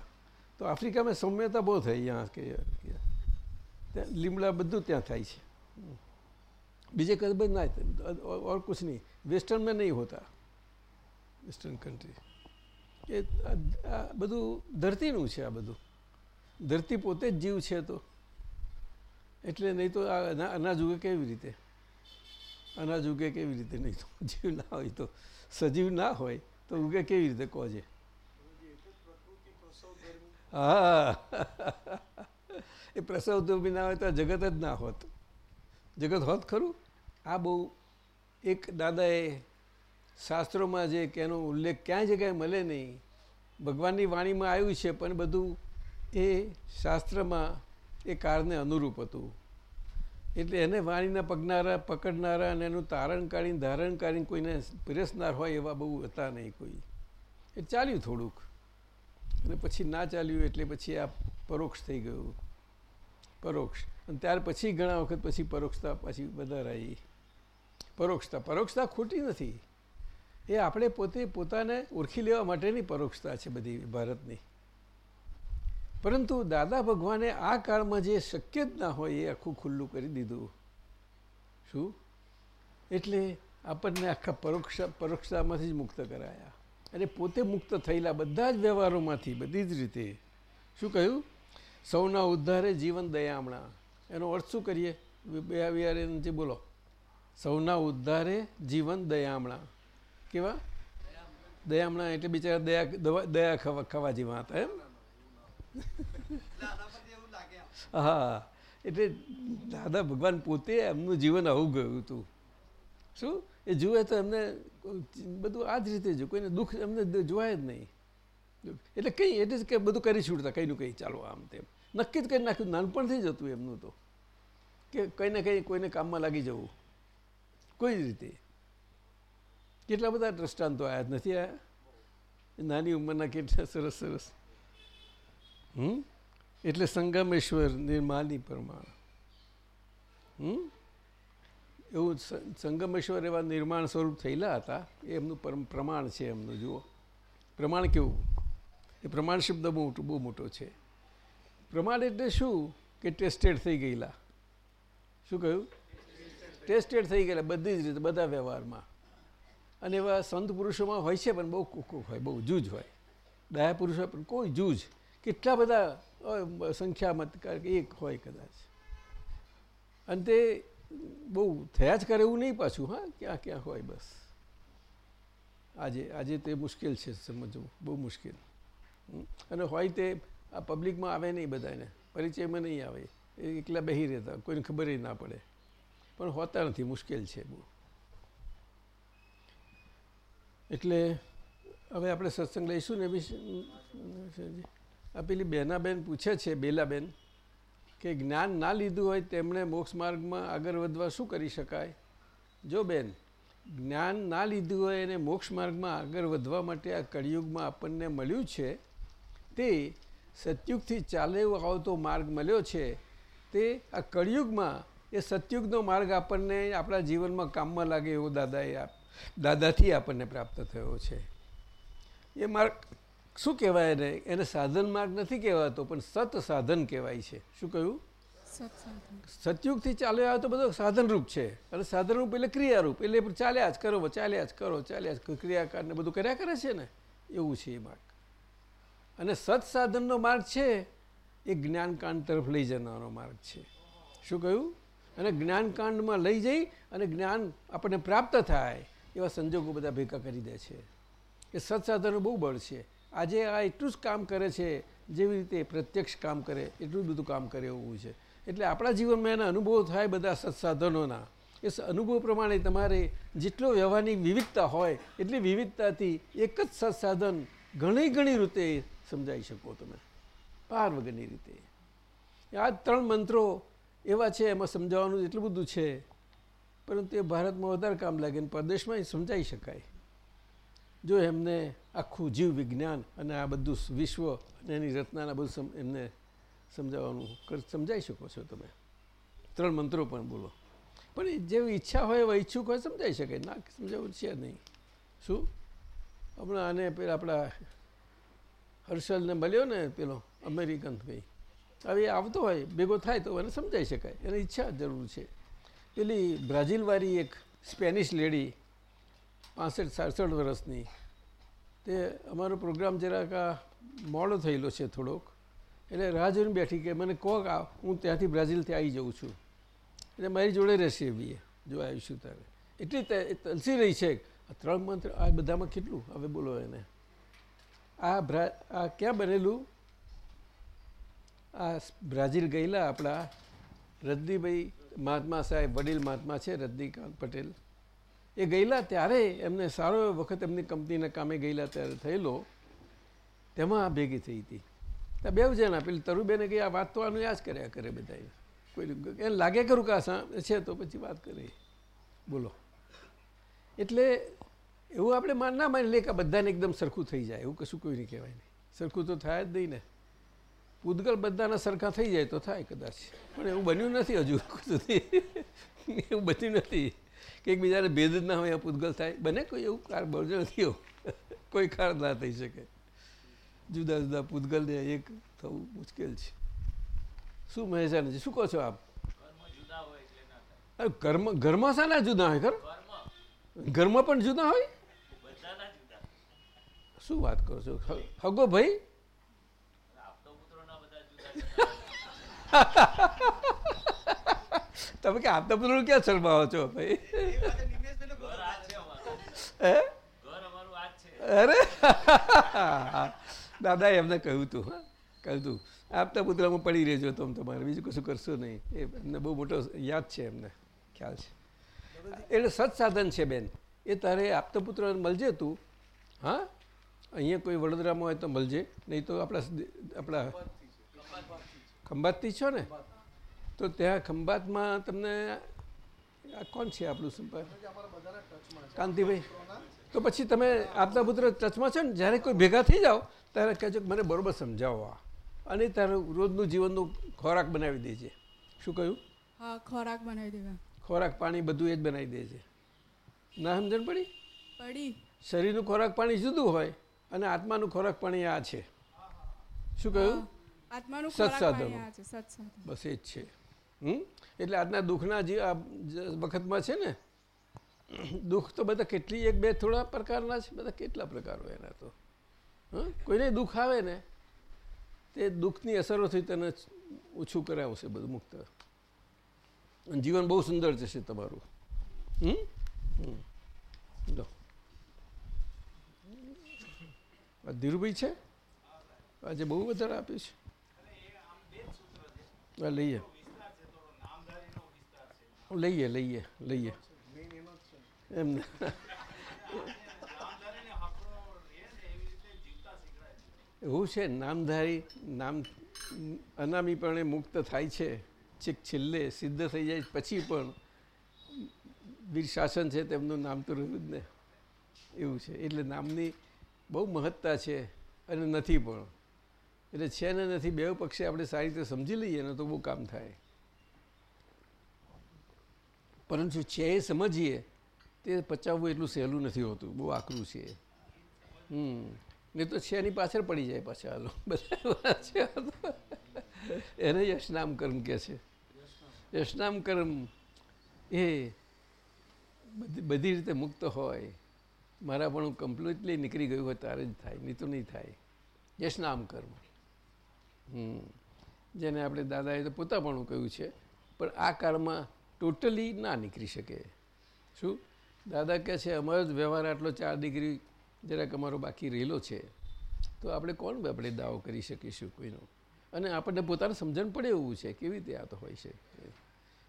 तो अफ्रीका में सौम्यता बहुत है यहाँ के ત્યાં લીમડા બધું ત્યાં થાય છે. બીજે કદ બંધ ના ઓર કુછ નહીં. વેસ્ટર્ન में નહીં હોતા. વેસ્ટર્ન કન્ટ્રી એ બધું ધરતીનું છે આ બધું. ધરતી પોતે જ જીવ છે તો. એટલે નહીં તો આ અનાજ ઉગે કેવી રીતે? અનાજ ઉગે કેવી રીતે? નહીં તો જીવ ના હોય તો. સજીવ ના હોય તો ઉગે કેવી રીતે કહો છે હા. એ પ્રસવ તો બી ના હોય તો જગત જ ના હોત. જગત હોત ખરું? આ બહુ એક દાદાએ શાસ્ત્રોમાં જે એનો ઉલ્લેખ ક્યાંય જગ્યાએ મળે નહીં. ભગવાનની વાણીમાં આવ્યું છે, પણ બધું એ શાસ્ત્રમાં એ કારને અનુરૂપ હતું. એટલે એને વાણીના પગનારા, પકડનારા અને એનું તારણ કાઢીને, ધારણ કાઢીને કોઈને પીરસનાર હોય એવા બહુ હતા નહીં કોઈ. એ ચાલ્યું થોડુંક. અને પછી ના ચાલ્યું એટલે પછી આ પરોક્ષ થઈ ગયું. પરોક્ષ. અને ત્યાર પછી ઘણા વખત પછી પરોક્ષતા પછી વધારાઈ. પરોક્ષતા. પરોક્ષતા ખોટી નથી. એ આપણે પોતે પોતાને ઓળખી લેવા માટેની પરોક્ષતા છે બધી ભારતની. પરંતુ દાદા ભગવાને આ કાળમાં જે શક્ય જ ના હોય એ આખું ખુલ્લું કરી દીધું. શું? એટલે આપણને આખા પરોક્ષ, પરોક્ષતામાંથી જ મુક્ત કરાયા. અને પોતે મુક્ત થયેલા બધા જ વ્યવહારોમાંથી બધી જ રીતે. શું કહ્યું? સૌના ઉદ્ધારે જીવન દયામણા એનો અર્થ શું કરીએ? બે જે બોલો. સૌના ઉદ્ધારે જીવન દયામણા કેવા? દયામણા એટલે બિચારા દયા દયા ખવા ખાવા જેવા હતા એમ? હા. એટલે દાદા ભગવાન પોતે એમનું જીવન આવું ગયું હતું. શું? એ જુએ તો એમને બધું આ જ રીતે જો કોઈને દુઃખ એમને જોવાય જ નહીં. એટલે કંઈ એટલે કે બધું કરી છૂટતા કંઈનું કંઈ ચાલો આમ તેમ. નક્કી જ કરી નાખ્યું. નાનપણથી જ હતું એમનું તો. કે કંઈ ને કંઈ કોઈને કામમાં લાગી જવું. કોઈ જ રીતે. કેટલા બધા દ્રષ્ટાંતો આવ્યા નથી આવ્યા નાની ઉંમરના કેટલા સરસ સરસ. હમ? એટલે સંગમેશ્વર નિર્માલી પ્રમાણ. હમ? એવું સંગમેશ્વર એવા નિર્માણ સ્વરૂપ થયેલા હતા. એ એમનું પ્રમાણ છે એમનું, જુઓ. પ્રમાણ કેવું? એ પ્રમાણ શબ્દ બહુ બહુ મોટો છે. પ્રમાણ એટલે શું કે ટેસ્ટેડ થઈ ગયેલા? શું કહ્યું? ટેસ્ટેડ થઈ ગયેલા, બધી જ રીતે, બધા વ્યવહારમાં. અને એવા સંત પુરુષોમાં હોય છે પણ બહુ કુકુક હોય, બહુ જૂજ હોય. દયા પુરુષો પણ કોઈ જૂજ. કેટલા બધા સંખ્યામાં એક હોય કદાચ. અને તે બહુ થયા જ કરે એવું નહીં પાછું, હા? ક્યાં ક્યાં હોય બસ. આજે આજે તે મુશ્કેલ છે સમજવું, બહુ મુશ્કેલ. અને હોય તે આ પબ્લિકમાં આવે નહીં બધાને પરિચયમાં નહીં આવે. એ એકલા બેહી રહેતા. કોઈને ખબર ના પડે. પણ હોતા નથી. મુશ્કેલ છે બહુ. એટલે હવે આપણે સત્સંગ લઈશું ને આ પેલી બેનાબેન પૂછે છે, બેલાબેન, કે જ્ઞાન ના લીધું હોય તેમણે મોક્ષ માર્ગમાં આગળ વધવા શું કરી શકાય? જો બેન, જ્ઞાન ના લીધું હોય અને મોક્ષ માર્ગમાં આગળ વધવા માટે આ કળિયુગમાં આપણને મળ્યું છે તે સતયુગથી ચાલે આવતો માર્ગ મળ્યો છે તે આ કળિયુગમાં એ સતયુગનો માર્ગ આપણને આપણા જીવનમાં કામમાં લાગે એવો દાદાએ દાદાથી આપણને પ્રાપ્ત થયો છે. એ માર્ગ શું કહેવાય એને? એને સાધન માર્ગ નથી કહેવાતો પણ સત સાધન કહેવાય છે. શું કહ્યું? સતયુગથી ચાલ્યો આવે તો બધો સાધનરૂપ છે. અને સાધનરૂપ એટલે ક્રિયારૂપ. એટલે ચાલ્યા જ કરો ચાલ્યા જ કરો ચાલ્યા જ ક્રિયાકારને બધું કર્યા કરે છે ને? એવું છે એ માર્ગ. અને સત્સાધનનો માર્ગ છે, એ જ્ઞાનકાંડ તરફ લઈ જનારો માર્ગ છે. શું કહ્યું? અને જ્ઞાનકાંડમાં લઈ જઈ અને જ્ઞાન આપણને પ્રાપ્ત થાય, એવા સંજોગો બધા ભેગા કરી દે છે. એ સત્સાધનો બહુ બળ છે. આજે આ એટલું જ કામ કરે છે, જેવી રીતે પ્રત્યક્ષ કામ કરે, એટલું જ બધું કામ કરે એવું છે. એટલે આપણા જીવનમાં એના અનુભવ થાય બધા સત્સાધનોના. એ અનુભવ પ્રમાણે તમારે જેટલો વ્યવહારની વિવિધતા હોય, એટલી વિવિધતાથી એક જ સત્સાધન ઘણી ઘણી રીતે સમજાવી શકો તમે. પાર વગરની રીતે. આ ત્રણ મંત્રો એવા છે, એમાં સમજાવવાનું એટલું બધું છે, પરંતુ એ ભારતમાં વધારે કામ લાગે ને પરદેશમાં સમજાવી શકાય. જો એમને આખું જીવ વિજ્ઞાન અને આ બધું વિશ્વ અને એની રચનાના બધું એમને સમજાવવાનું સમજાવી શકો છો તમે. ત્રણ મંત્રો પણ બોલો. પણ જેવી ઈચ્છા હોય એવા ઈચ્છુક હોય સમજાવી શકાય. ના સમજાવવું છે નહીં. શું? હમણાં આને પેલા આપણા હર્ષલને મળ્યો ને પેલો અમેરિકન ભાઈ. હવે આવતો હોય, ભેગો થાય તો એને સમજાઈ શકાય. એની ઈચ્છા જરૂર છે. પેલી બ્રાઝિલવાળી એક સ્પેનિશ લેડી, પાસઠ, સાડસઠ વર્ષની, તે અમારો પ્રોગ્રામ જરાક આ મોડો થયેલો છે થોડોક. એટલે રાહ જોઈને બેઠી કે મને કહો આવ હું ત્યાંથી બ્રાઝિલથી આવી જાઉં છું. એટલે મારી જોડે રહેશે બી જો આવીશું તારે એટલી તલસી રહી છે ત્રણ મંત્ર, આ બધામાં કેટલું? હવે બોલો એને. આ બ્રા, આ ક્યાં બનેલું? આ બ્રાઝિલ ગયેલા આપણા રદ્દીભાઈ મહાત્મા સાહેબ, વડીલ મહાત્મા છે રદ્દીકાંત પટેલ. એ ગયેલા ત્યારે એમને સારો એવો વખત એમની કંપનીના કામે ગયેલા ત્યારે થયેલો. તેમાં આ ભેગી થઈ હતી. ત્યાં બે જણા પેલી તરુબેને કહી, આ વાત તો આનું યાદ કર્યા કરે બધા કોઈ એને લાગે કરું કે આ છે તો પછી વાત કરે. બોલો. એટલે એવું આપણે માન ના માની લે કે બધાને એકદમ સરખું થઈ જાય એવું કશું કોઈ નહીં કહેવાય નહીં. સરખું તો થાય જ નહીં ને. પૂદગલ બધાના સરખા થઈ જાય તો થાય કદાચ. પણ એવું બન્યું નથી હજુ. સુધી એવું બન્યું નથી કે એકબીજાને ભેદ જ ના હોય આ પૂતગલ થાય. બને કોઈ એવું કાર બળજો નથી એવું. કોઈ કાર ના થઈ શકે. જુદા જુદા પૂદગલને એક થવું મુશ્કેલ છે. શું મહેશાનજી શું કહો છો આપ? કર્મ ઘરમાં શાના જુદા હોય ખર? ઘરમાં પણ જુદા હોય? શું વાત કરો છો? હગો ભાઈ? તમે કે આપતા પુત્ર ક્યાં શરમાવો છો ભાઈ? અરે! દાદાએ એમને કહ્યું હતું હા. કહ્યું હતું આપતા પુત્રમાં પડી રહેજો તમે તમારે બીજું કશું કરશો નહીં. એ એમને બહુ મોટો યાદ છે એમને ખ્યાલ છે. એટલે સત્સાધન છે બેન. એ તારે આપતો પુત્ર મળજે તું. હા? અહીંયા કોઈ વડોદરામાં હોય તો મળજે. નહીં તો આપણા આપણા ખંભાતથી છો ને? તો ત્યાં ખંભાતમાં તમને કોણ છે આપણું સંપર્ક કાંતિભાઈ. તો પછી તમે આપના પુત્ર ટચમાં છો ને, જ્યારે કોઈ ભેગા થઈ જાઓ, ત્યારે કહેજો મને બરોબર સમજાવો આ. અને તારું રોજનું જીવનનું ખોરાક બનાવી દેજે. શું કહ્યું? હા, ખોરાક બનાવી દેવા ખોરાક પાણી બધું એ જ બનાવી દે છે. ના સમજણ પડી? પડી. શરીરનું ખોરાક પાણી જુદું હોય અને આત્માનું ખોરાક પાણી આ છે. શું કહ્યું? આત્માનું સત ખોરાક સાધનો. પાણી આ છે સત સાધન બસ એ જ છે. હમ? એટલે આજના દુઃખના જે આ વખતમાં છે ને દુઃખ તો બધા કેટલી એક બે થોડા પ્રકારના છે બધા કેટલા પ્રકારો એના તો. હં? કોઈને દુઃખ આવે ને તે દુઃખની અસરોથી તને ઓછું કરાવશે બધું મુક્ત. જીવન બહુ સુંદર જશે તમારું. આ ધીરુભાઈ છે? આજે બહુ વધારે આપ્યું છે. લઈએ. લઈએ લઈએ લઈએ. એમ એવું છે? નામધારી, નામ, અનામીપણે મુક્ત થાય છે. છેક છેલ્લે સિદ્ધ થઈ જાય પછી પણ વીર શાસન છે તેમનું નામ તો રહ્યું ને. એવું છે. એટલે નામની બહુ મહત્તા છે અને નથી પણ. એટલે છે ને નથી બે પક્ષે આપણે સારી રીતે સમજી લઈએ ને તો બહુ કામ થાય. પરંતુ છે એ સમજીએ, તે પચાવવું એટલું સહેલું નથી હોતું. બહુ આકરું છે હમ. ને તો છે એની પાછળ પડી જાય પાછા હાલો. બધા એને યશનામ કર્મ કહે છે. યશનામ કર્મ એ બધી રીતે મુક્ત હોય. મારા પણ કમ્પ્લીટલી નીકળી ગયું હોય ત્યારે જ થાય, નહીં તો નહીં થાય. યશનામ કર્મ હમ. જેને આપણે દાદાએ તો પોતાપણું કહ્યું છે, પણ આ કાળમાં ટોટલી ના નીકળી શકે. શું? દાદા કહે છે, અમારો જ વ્યવહાર આટલો ચાર ડિગ્રી જરાક અમારો બાકી રહેલો છે, તો આપણે કોણ આપણે દાવો કરી શકીશું કોઈનો? અને આપણને પોતાને સમજણ પડે એવું છે, કેવી રીતે આ તો હોય છે.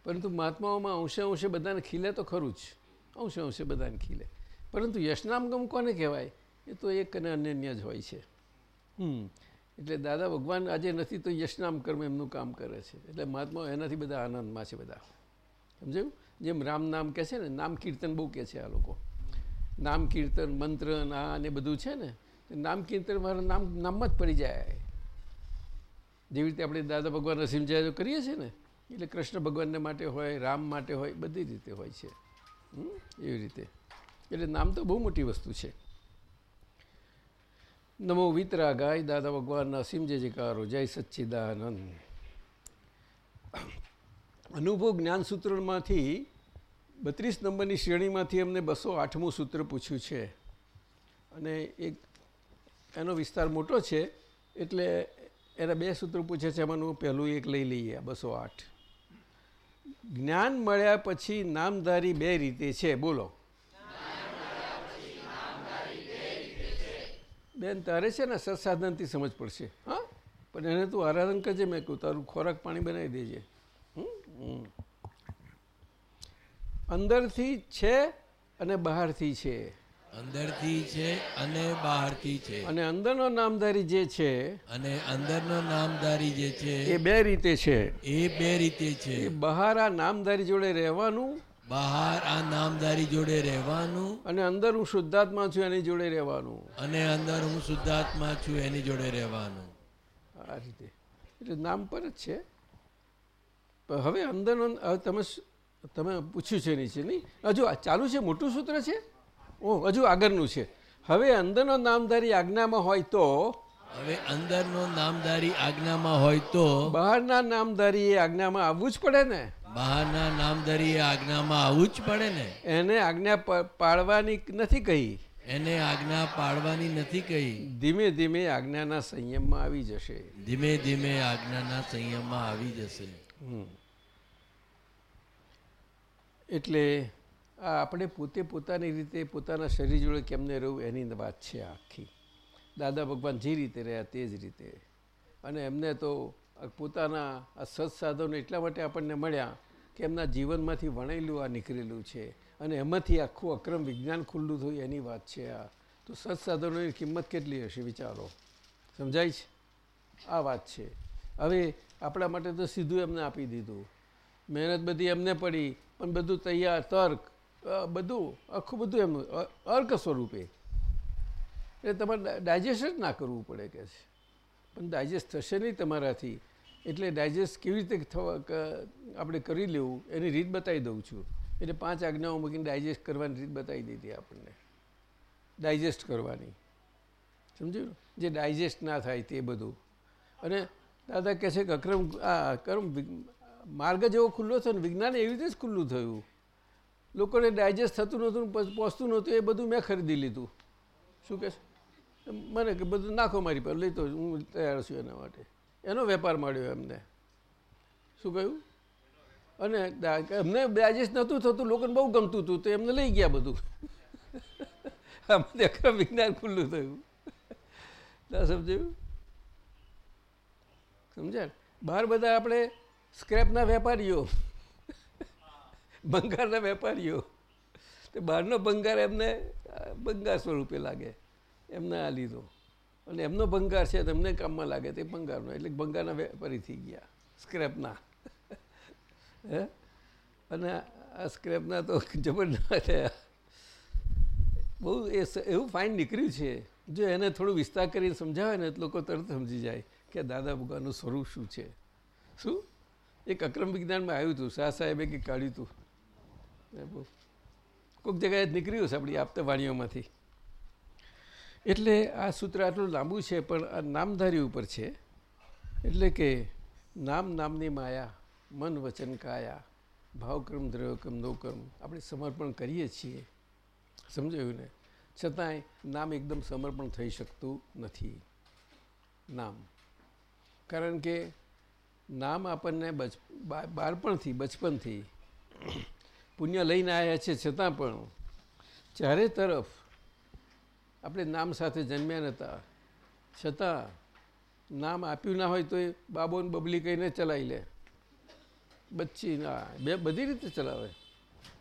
પરંતુ મહાત્માઓમાં અંશે અંશે બધાને ખીલે તો ખરું જ. અંશે અંશે બધાને ખીલે. પરંતુ યશનામગમ કોને કહેવાય? એ તો એક અને અનન્ય જ હોય છે. હમ. એટલે દાદા ભગવાન આજે નથી તો યશનામ કર્મ એમનું કામ કરે છે. એટલે મહાત્માઓ એનાથી બધા આનંદમાં છે બધા. સમજાયું? જેમ રામ નામ કહે છે ને, નામ કીર્તન બહુ કહે છે આ લોકો. નામ કીર્તન મંત્ર ના અને બધું છે ને નામ કીર્તન મારા નામ નામમાં જ પડી જાય. જેવી રીતે આપણે દાદા ભગવાન નરસિંહ જય કરીએ છીએ ને, એટલે કૃષ્ણ ભગવાનને માટે હોય, રામ માટે હોય, બધી રીતે હોય છે? એવી રીતે. એટલે નામ તો બહુ મોટી વસ્તુ છે. નમો વિતરા ગાય દાદા ભગવાનના અસીમ જય જયકારો જય સચ્ચિદાનંદ. અનુભવ જ્ઞાન સૂત્રમાંથી બત્રીસ નંબરની શ્રેણીમાંથી અમને બસો આઠમું સૂત્ર પૂછ્યું છે. અને એક એનો વિસ્તાર મોટો છે, એટલે એના બે સૂત્રો પૂછે છે, એમાંનું પહેલું એક લઈ લઈએ બસો આઠ. જ્ઞાન મળ્યા પછી નામધારી બે રીતે છે, બોલો. બેન, તારે છે ને સત્સાધનથી સમજ પડશે. હા? પણ એને તું આરાધન કરજે, મેં કહું તારું ખોરાક પાણી બનાવી દેજે. હમ? હમ. અંદરથી છે અને બહારથી છે. અંદરથી છે અને બહારથી છે. અને અંદરનો નામધારી જે છે અને અંદરનો નામધારી જે છે એ બે રીતે છે. એ બે રીતે એ છે બહાર આ નામધારી જોડે રહેવાનું બહાર આ નામધારી જોડે રહેવાનું અને અંદર હું શુદ્ધાત્મા છું એની જોડે રહેવાનું. અને અંદર હું શુદ્ધાત્મા છું એની જોડે રહેવાનું. આ રીતે. એટલે નામ પર જ છે. હવે અંદરનો તમે તમે પૂછ્યું છે નીચે નહીં? હજુ આ ચાલુ છે? મોટું સૂત્ર છે? ઓ હજુ આગળનું છે. હવે અંદરનો નામધારી આજ્ઞામાં હોય તો? હવે અંદરનો નામધારી આજ્ઞામાં હોય તો? બહારના નામધારી એ આજ્ઞામાં આવવું જ પડે ને? બહારના નામધારી એ આજ્ઞામાં આવવું જ પડે ને? એને આજ્ઞા પ- પાળવાની નથી કહી. એને આજ્ઞા પાડવાની નથી કહી. ધીમે ધીમે આજ્ઞાના સંયમમાં આવી જશે. ધીમે ધીમે આજ્ઞાના સંયમમાં આવી જશે. એટલે આ આપણે પોતે પોતાની રીતે પોતાના શરીર જોડે કેમને રહેવું એની વાત છે આખી. દાદા ભગવાન જે રીતે રહ્યા તે જ રીતે. અને એમને તો પોતાના આ સત્સાધનો એટલા માટે આપણને મળ્યા કે એમના જીવનમાંથી વણેલું આ નીકળેલું છે. અને એમાંથી આખું અક્રમ વિજ્ઞાન ખુલ્લું થયું એની વાત છે આ. તો સત્સાધનોની કિંમત કેટલી હશે વિચારો? સમજાય છે? આ વાત છે. હવે આપણા માટે તો સીધું એમને આપી દીધું. મહેનત બધી એમને પડી, પણ બધું તૈયાર, તર્ક બધું, આખું બધું એમનું અર્ક સ્વરૂપે. એટલે તમારે ડાયજેસ્ટ જ ના કરવું પડે કે છે. પણ ડાયજેસ્ટ થશે નહીં તમારાથી, એટલે ડાયજેસ્ટ કેવી રીતે થવા આપણે કરી લેવું, એની રીત બતાવી દઉં છું. એટલે પાંચ આજ્ઞાઓ મૂકીને ડાયજેસ્ટ કરવાની રીત બતાવી દીધી આપણને. ડાયજેસ્ટ કરવાની. સમજ્યું? જે ડાયજેસ્ટ ના થાય તે બધું. અને દાદા કહે છે કે અક્રમ, આ કર્મ માર્ગ જેવો ખુલ્લો થયો ને, વિજ્ઞાન એવી રીતે જ ખુલ્લું થયું. લોકોને ડાયજેસ્ટ થતું નહોતું પહોંચતું નહોતું, એ બધું મેં ખરીદી લીધું. શું કહેશ મને કે બધું નાખો મારી પર લઈ તો હું તૈયાર છું એના માટે. એનો વેપાર મળ્યો એમને. શું કહ્યું? અને એમને ડાયજેસ્ટ નહોતું થતું, લોકોને બહુ ગમતું હતું, તો એમને લઈ ગયા બધું. અક્રમ વિજ્ઞાન ખુલ્લું થયું. ના સમજાયું? સમજ્યા બહાર બધા આપણે સ્ક્રેપના વેપારીઓ. બંગારના વેપારીઓ. તે બહારનો ભંગાર એમને બંગાર સ્વરૂપે લાગે. એમને આ લીધો. અને એમનો ભંગાર છે તો એમને કામમાં લાગે તે ભંગારનો એટલે ભંગારના વેપારી થઈ ગયા. સ્ક્રેપના હે? અને આ સ્ક્રેપના તો જબરદસ્ત બહુ એ એવું ફાઇન નીકળ્યું છે. જો એને થોડું વિસ્તાર કરીને સમજાવે ને તો લોકો તરત સમજી જાય કે દાદા ભગવાનનું સ્વરૂપ શું છે? શું? એક અક્રમ વિજ્ઞાનમાં આવ્યું હતું શાહ સાહેબે કે કાઢ્યું હતું કોઈક જગ્યાએ નીકળ્યું છે આપણી આપતા વાણીઓમાંથી. એટલે આ સૂત્ર આટલું લાંબુ છે, પણ આ નામધારી ઉપર છે. એટલે કે નામ નામની માયા, મન વચન કાયા, ભાવક્રમ, દ્રવ્યક્રમ, નોકર્મ, આપણે સમર્પણ કરીએ છીએ. સમજાયું ને? છતાંય નામ એકદમ સમર્પણ થઈ શકતું નથી. નામ. કારણ કે નામ આપણને બચ બાળપણથી બચપનથી પુણ્ય લઈને આવ્યા છે. છતાં પણ ચારે તરફ આપણે નામ સાથે જન્મ્યા નહોતા છતાં નામ આપ્યું ના હોય તો એ બાબોને બબલી કહીને ચલાવી લે. બચ્ચી ના, બે, બધી રીતે ચલાવે.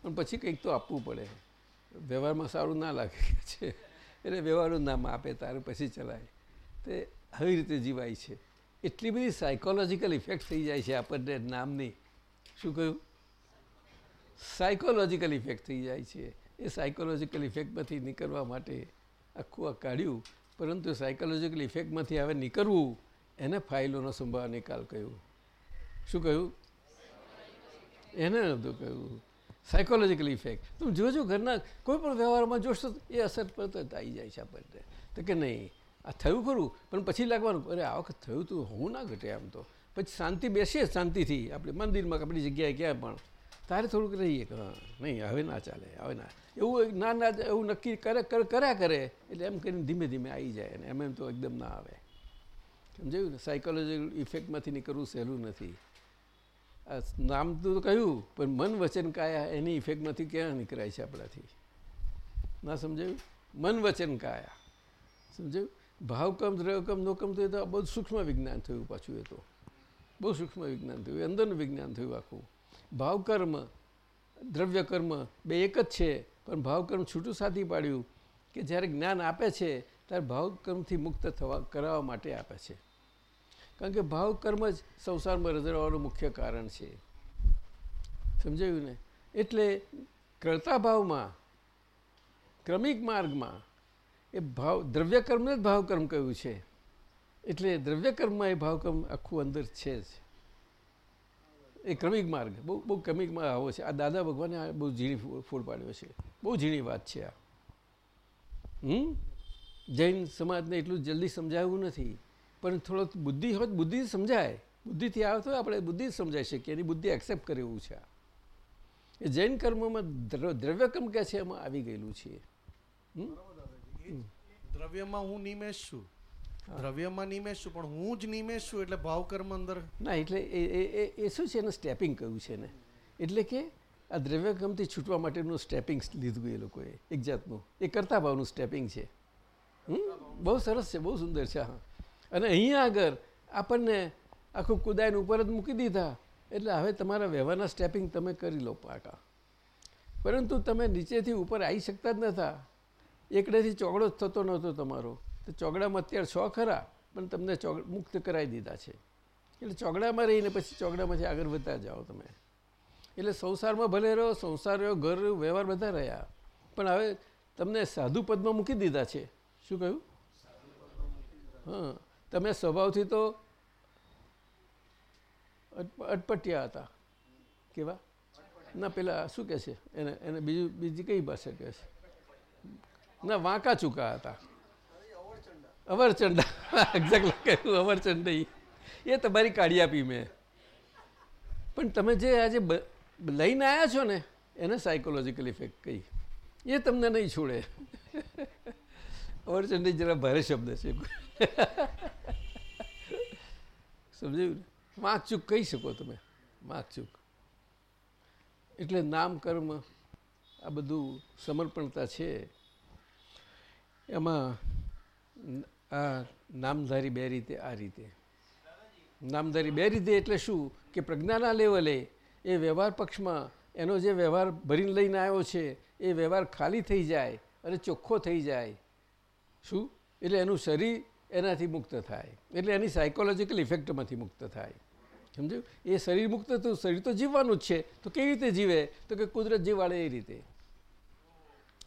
પણ પછી કંઈક તો આપવું પડે. વ્યવહારમાં સારું ના લાગે છે. એટલે વ્યવહારનું નામ આપે, તારે પછી ચલાય. તે આવી રીતે જીવાય છે. એટલી બધી સાયકોલોજીકલ ઇફેક્ટ થઈ જાય છે આપણને નામની. શું કહ્યું? સાયકોલોજીકલ ઇફેક્ટ થઈ જાય છે. એ સાયકોલોજીકલ ઇફેક્ટમાંથી નીકળવા માટે આખું આ કાઢ્યું, પરંતુ સાયકોલોજીકલ ઇફેક્ટમાંથી હવે નીકળવું, એને ફાઇલોનો સંભાવ નિકાલ કહ્યું. શું કહ્યું? એને નહોતું કહ્યું. સાયકોલોજીકલ ઇફેક્ટ તમે જોજો ઘરના કોઈ પણ વ્યવહારમાં જોશો એ અસર પર આવી જાય છે આપણને. તો કે નહીં આ થયું ખરું, પણ પછી લાગવાનું, અરે આ વખત થયું તું, હું ના ઘટે આમ તો. પછી શાંતિ બેસીએ શાંતિથી, આપણે મંદિરમાં આપણી જગ્યાએ ક્યાં પણ. તારે થોડુંક રહીએ કે નહીં, હવે ના ચાલે, હવે ના. એવું ના ના, એવું નક્કી કરે, કરે- કર્યા કરે, એટલે એમ કરીને ધીમે ધીમે આવી જાય અને એમ એમ તો એકદમ ના આવે. સમજાયું ને? સાયકોલોજીકલ ઇફેક્ટમાંથી નીકળવું સહેલું નથી. નામ તો કહ્યું, પણ મન વચન કાયા એની ઇફેક્ટમાંથી ક્યાં નીકળાય છે આપણાથી? ના સમજાયું? મન વચન કાયા. સમજાયું? ભાવકમ દ્રવ્યકમ નોકમ એ તો બહુ સૂક્ષ્મ વિજ્ઞાન થયું પાછું એ તો. બહુ સૂક્ષ્મ વિજ્ઞાન થયું. અંદરનું વિજ્ઞાન થયું આખું. ભાવકર્મ દ્રવ્ય કર્મ બે એક જ છે, પણ ભાવકર્મ છૂટું સાથી પાડ્યું કે જ્યારે જ્ઞાન આપે છે, ત્યારે ભાવકર્મથી મુક્ત થવા, કરાવવા માટે આપે છે. કારણ કે ભાવકર્મ જ સંસારમાં રજડવાનું મુખ્ય કારણ છે. સમજાયું ને? એટલે કરતા ભાવમાં ક્રમિક માર્ગમાં એ ભાવ, દ્રવ્યકર્મને જ ભાવકર્મ કહ્યું છે. એટલે દ્રવ્યકર્મમાં એ ભાવકર્મ આખું અંદર છે જ. એ ક્રમિક માર્ગ, બહુ બહુ ક્રમિક માર્ગ આવો છે. આ દાદા ભગવાને આ બહુ ઝીણી ફૂડ પાડ્યો છે. બહુ ઝીણી વાત છે આ. હમ? જૈન સમાજને એટલું જલ્દી સમજાવ્યું નથી. પણ થોડોક બુદ્ધિ હોત, બુદ્ધિ સમજાય. બુદ્ધિથી આવે તો આપણે બુદ્ધિ સમજાઈ શકીએ. એની બુદ્ધિ એક્સેપ્ટ કરે છે એ જૈન કર્મમાં દ્રવ્યકર્મ કે છે, એમાં આવી ગયેલું છે. હમ? દ્રવ્યમાં હું નિમેશ છું. દ્રવ્યમાં નિમેશ છું પણ હું જ નિમેશ છું એટલે ભાવકર્મ અંદર? ના એટલે એ એ- એ એ શું છે એને સ્ટેપિંગ કહ્યું છે ને એટલે કે આ દ્રવ્યકર્મથી છૂટવા માટેનું સ્ટેપિંગ લીધું એ લોકોએ એક જાતનું. એ કરતા ભાવનું સ્ટેપિંગ છે બહુ સરસ છે બહુ સુંદર છે હા. અને અહીંયા આગળ આપણને આખું કુદાઈને ઉપર જ મૂકી દીધા. એટલે હવે તમારા વ્યવહારના સ્ટેપિંગ તમે કરી લો પાકા. પરંતુ તમે નીચેથી ઉપર આવી શકતા જ નતા. એકડેથી ચોગડો જ થતો નહોતો તમારો. તો ચોગડામાં અત્યારે છો ખરા, પણ તમને ચોગ, મુક્ત કરાવી દીધા છે. એટલે ચોગડામાં રહીને પછી ચોગડામાંથી આગળ વધતા જાઓ તમે. એટલે સંસારમાં ભલે રહો, સંસાર રહ્યો, ઘર રહ્યું, વ્યવહાર બધા રહ્યા. પણ હવે તમને સાધુ પદમાં મૂકી દીધા છે. શું કહ્યું? હા, તમે સ્વભાવથી તો અટ- અટપટિયા હતા. કેવા? ના, પેલા શું કહે છે? એને એને બીજું, બીજી કઈ ભાષા કહે છે? ના, વાંકા ચૂકા હતા. અવરચંડા. એક્ઝેક્ટલી કહ્યું, અવરચંડા. એ તમારી કાઢી આપી મેં. પણ તમે જે આજે લઈને આવ્યા છો ને, એને સાયકોલોજીકલ ઇફેક્ટ કહી. એ તમને નહીં છોડે. અવરચંડી જરા ભારે શબ્દ છે. સમજાયું ને? વાંકચૂક કહી શકો તમે. વાંકચૂક એટલે નામ કર્મ આ બધું સમર્પણતા છે. એમાં આ નામધારી બે રીતે, આ રીતે. નામધારી બે રીતે એટલે શું? કે પ્રજ્ઞાના લેવલે એ વ્યવહાર પક્ષમાં એનો જે વ્યવહાર ભરીને લઈને આવ્યો છે, એ વ્યવહાર ખાલી થઈ જાય અને ચોખ્ખો થઈ જાય. શું? એટલે એનું શરીર એનાથી મુક્ત થાય. એટલે એની સાયકોલોજીકલ ઇફેક્ટમાંથી મુક્ત થાય. સમજ્યું? એ શરીર મુક્ત થયું શરીર તો જીવવાનું જ છે. તો કેવી રીતે જીવે? તો કે કુદરત જીવાડે એ રીતે.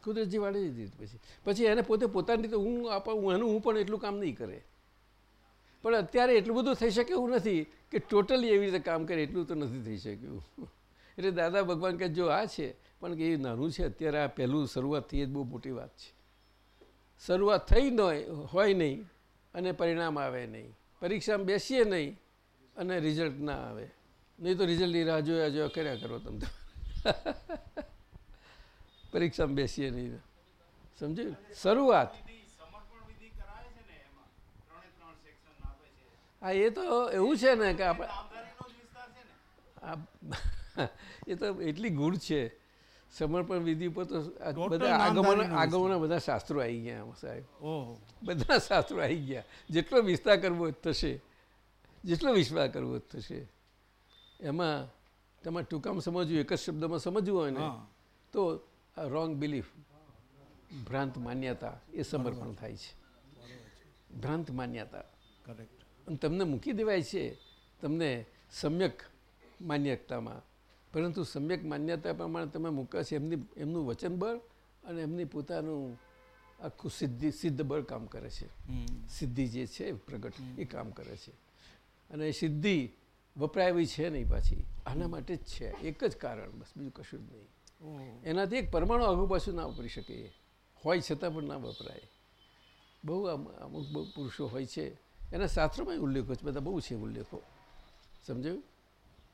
કુદરત વાળી દીધી પછી. પછી એને પોતે પોતાની રીતે હું આપ એનું હું પણ એટલું કામ નહીં કરે. પણ અત્યારે એટલું બધું થઈ શકે એવું નથી કે ટોટલી એવી રીતે કામ કરે, એટલું તો નથી થઈ શક્યું. એટલે દાદા ભગવાન કે જો આ છે, પણ કે એ નાનું છે, અત્યારે આ પહેલું શરૂઆત થઈ, એ જ બહુ મોટી વાત છે. શરૂઆત થઈ ન હોય નહીં અને પરિણામ આવે નહીં. પરીક્ષામાં બેસીએ નહીં અને રિઝલ્ટ ના આવે. નહીં તો રિઝલ્ટની રાહ જોયા જોયા કર્યા કરો તમે. પરીક્ષામાં બેસીએ નહીં સમજ્યું? શરૂઆત. હા એ તો એવું છે ને કે આપણે એ તો એટલી ગુણ છે. સમર્પણ વિધિ ઉપર તો બધા આગમન આગમના બધા શાસ્ત્રો આવી ગયા સાહેબ. બધા શાસ્ત્રો આવી ગયા. જેટલો વિસ્તાર કરવો થશે. જેટલો વિશ્વાસ કરવો થશે. એમાં તમારે ટૂંકામાં સમજવું એક જ શબ્દમાં સમજવું હોય ને તો રોંગ બિલીફ ભ્રાંત માન્યતા એ સમર્પણ થાય છે. ભ્રાંત માન્યતા. કરેક્ટ અને તમને મૂકી દેવાય છે તમને સમ્યક માન્યતામાં. પરંતુ સમ્યક માન્યતા પ્રમાણે તમે મૂક્યા છે એમની એમનું વચન બળ અને એમની પોતાનું આખું સિદ્ધિ સિદ્ધ બળ કામ કરે છે. સિદ્ધિ જે છે પ્રગટ એ કામ કરે છે. અને સિદ્ધિ વપરાય એવી છે નહીં પાછી. આના માટે જ છે. એક જ કારણ બસ બીજું કશું જ નહીં. એનાથી એક પરમાણુ આગુ પાછું ના વાપરી શકે. હોય છતાં પણ ના વપરાય. બહુ અમુક બહુ પુરુષો હોય છે. એના શાસ્ત્રોમાં ઉલ્લેખો છે બધા બહુ છે ઉલ્લેખો. સમજાયું?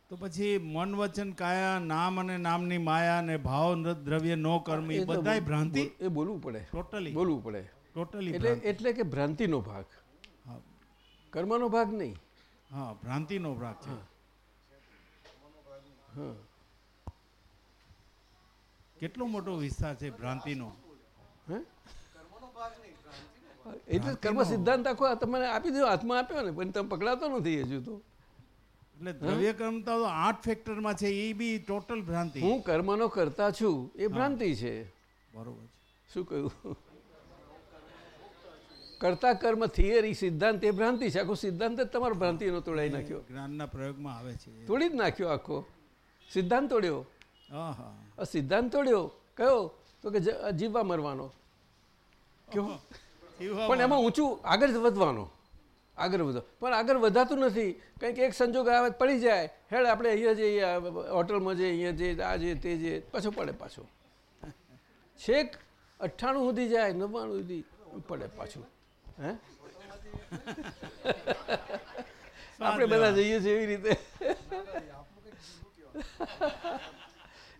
તો પછી મન વચન કાયા નામ અને નામની માયા અને ભાવ દ્રવ્ય નો કર્મ એ બધાય ભ્રાંતિ? એ બોલવું પડે. ટોટલી બોલવું પડે. ટોટલી એટલે એટલે કે ભ્રાંતિનો ભાગ. કર્મનો ભાગ નહીં. હા ભ્રાંતિનો ભાગ છે. હા. કેટલો મોટો વિસ્તાર છે ભ્રાંતિનો? હે? એટલે કર્મ સિદ્ધાંત આખો તમને આપી દો હાથમાં આપ્યો ને પણ તમે પકડાતો નથી હજુ તો. એટલે દ્રવ્ય કર્મ તો આઠ ફેક્ટરમાં છે એ બી ટોટલ ભ્રાંતિ. હું કર્મનો કરતા છું એ ભ્રાંતિ છે. બરોબર શું કહ્યું? કરતા કર્મ થિયરી સિદ્ધાંત એ ભ્રાંતિ છે. આખો સિદ્ધાંત જ તમારો ભ્રાંતિનો તોડાઈ નાખ્યો. જ્ઞાનના પ્રયોગમાં આવે છે. તોડી જ નાખ્યો આખો. સિદ્ધાંત તોડ્યો. આ સિદ્ધાંત તોડ્યો. કયો? તો કે જીવવા મરવાનો. કેવો? પણ એમાં ઊંચું આગળ વધવાનો. આગળ વધો. પણ આગળ વધાતું નથી. કંઈક એક સંજોગ આવે પડી જાય. હેડ આપણે અહીંયા જઈએ હોટલમાં જઈએ અહીંયા જઈએ આ જઈએ તે જઈએ પાછો પડે પાછો. છેક અઠ્ઠાણું સુધી જાય નવ્વાણું સુધી પડે પાછું. હે? આપણે બધા જઈએ છીએ એવી રીતે.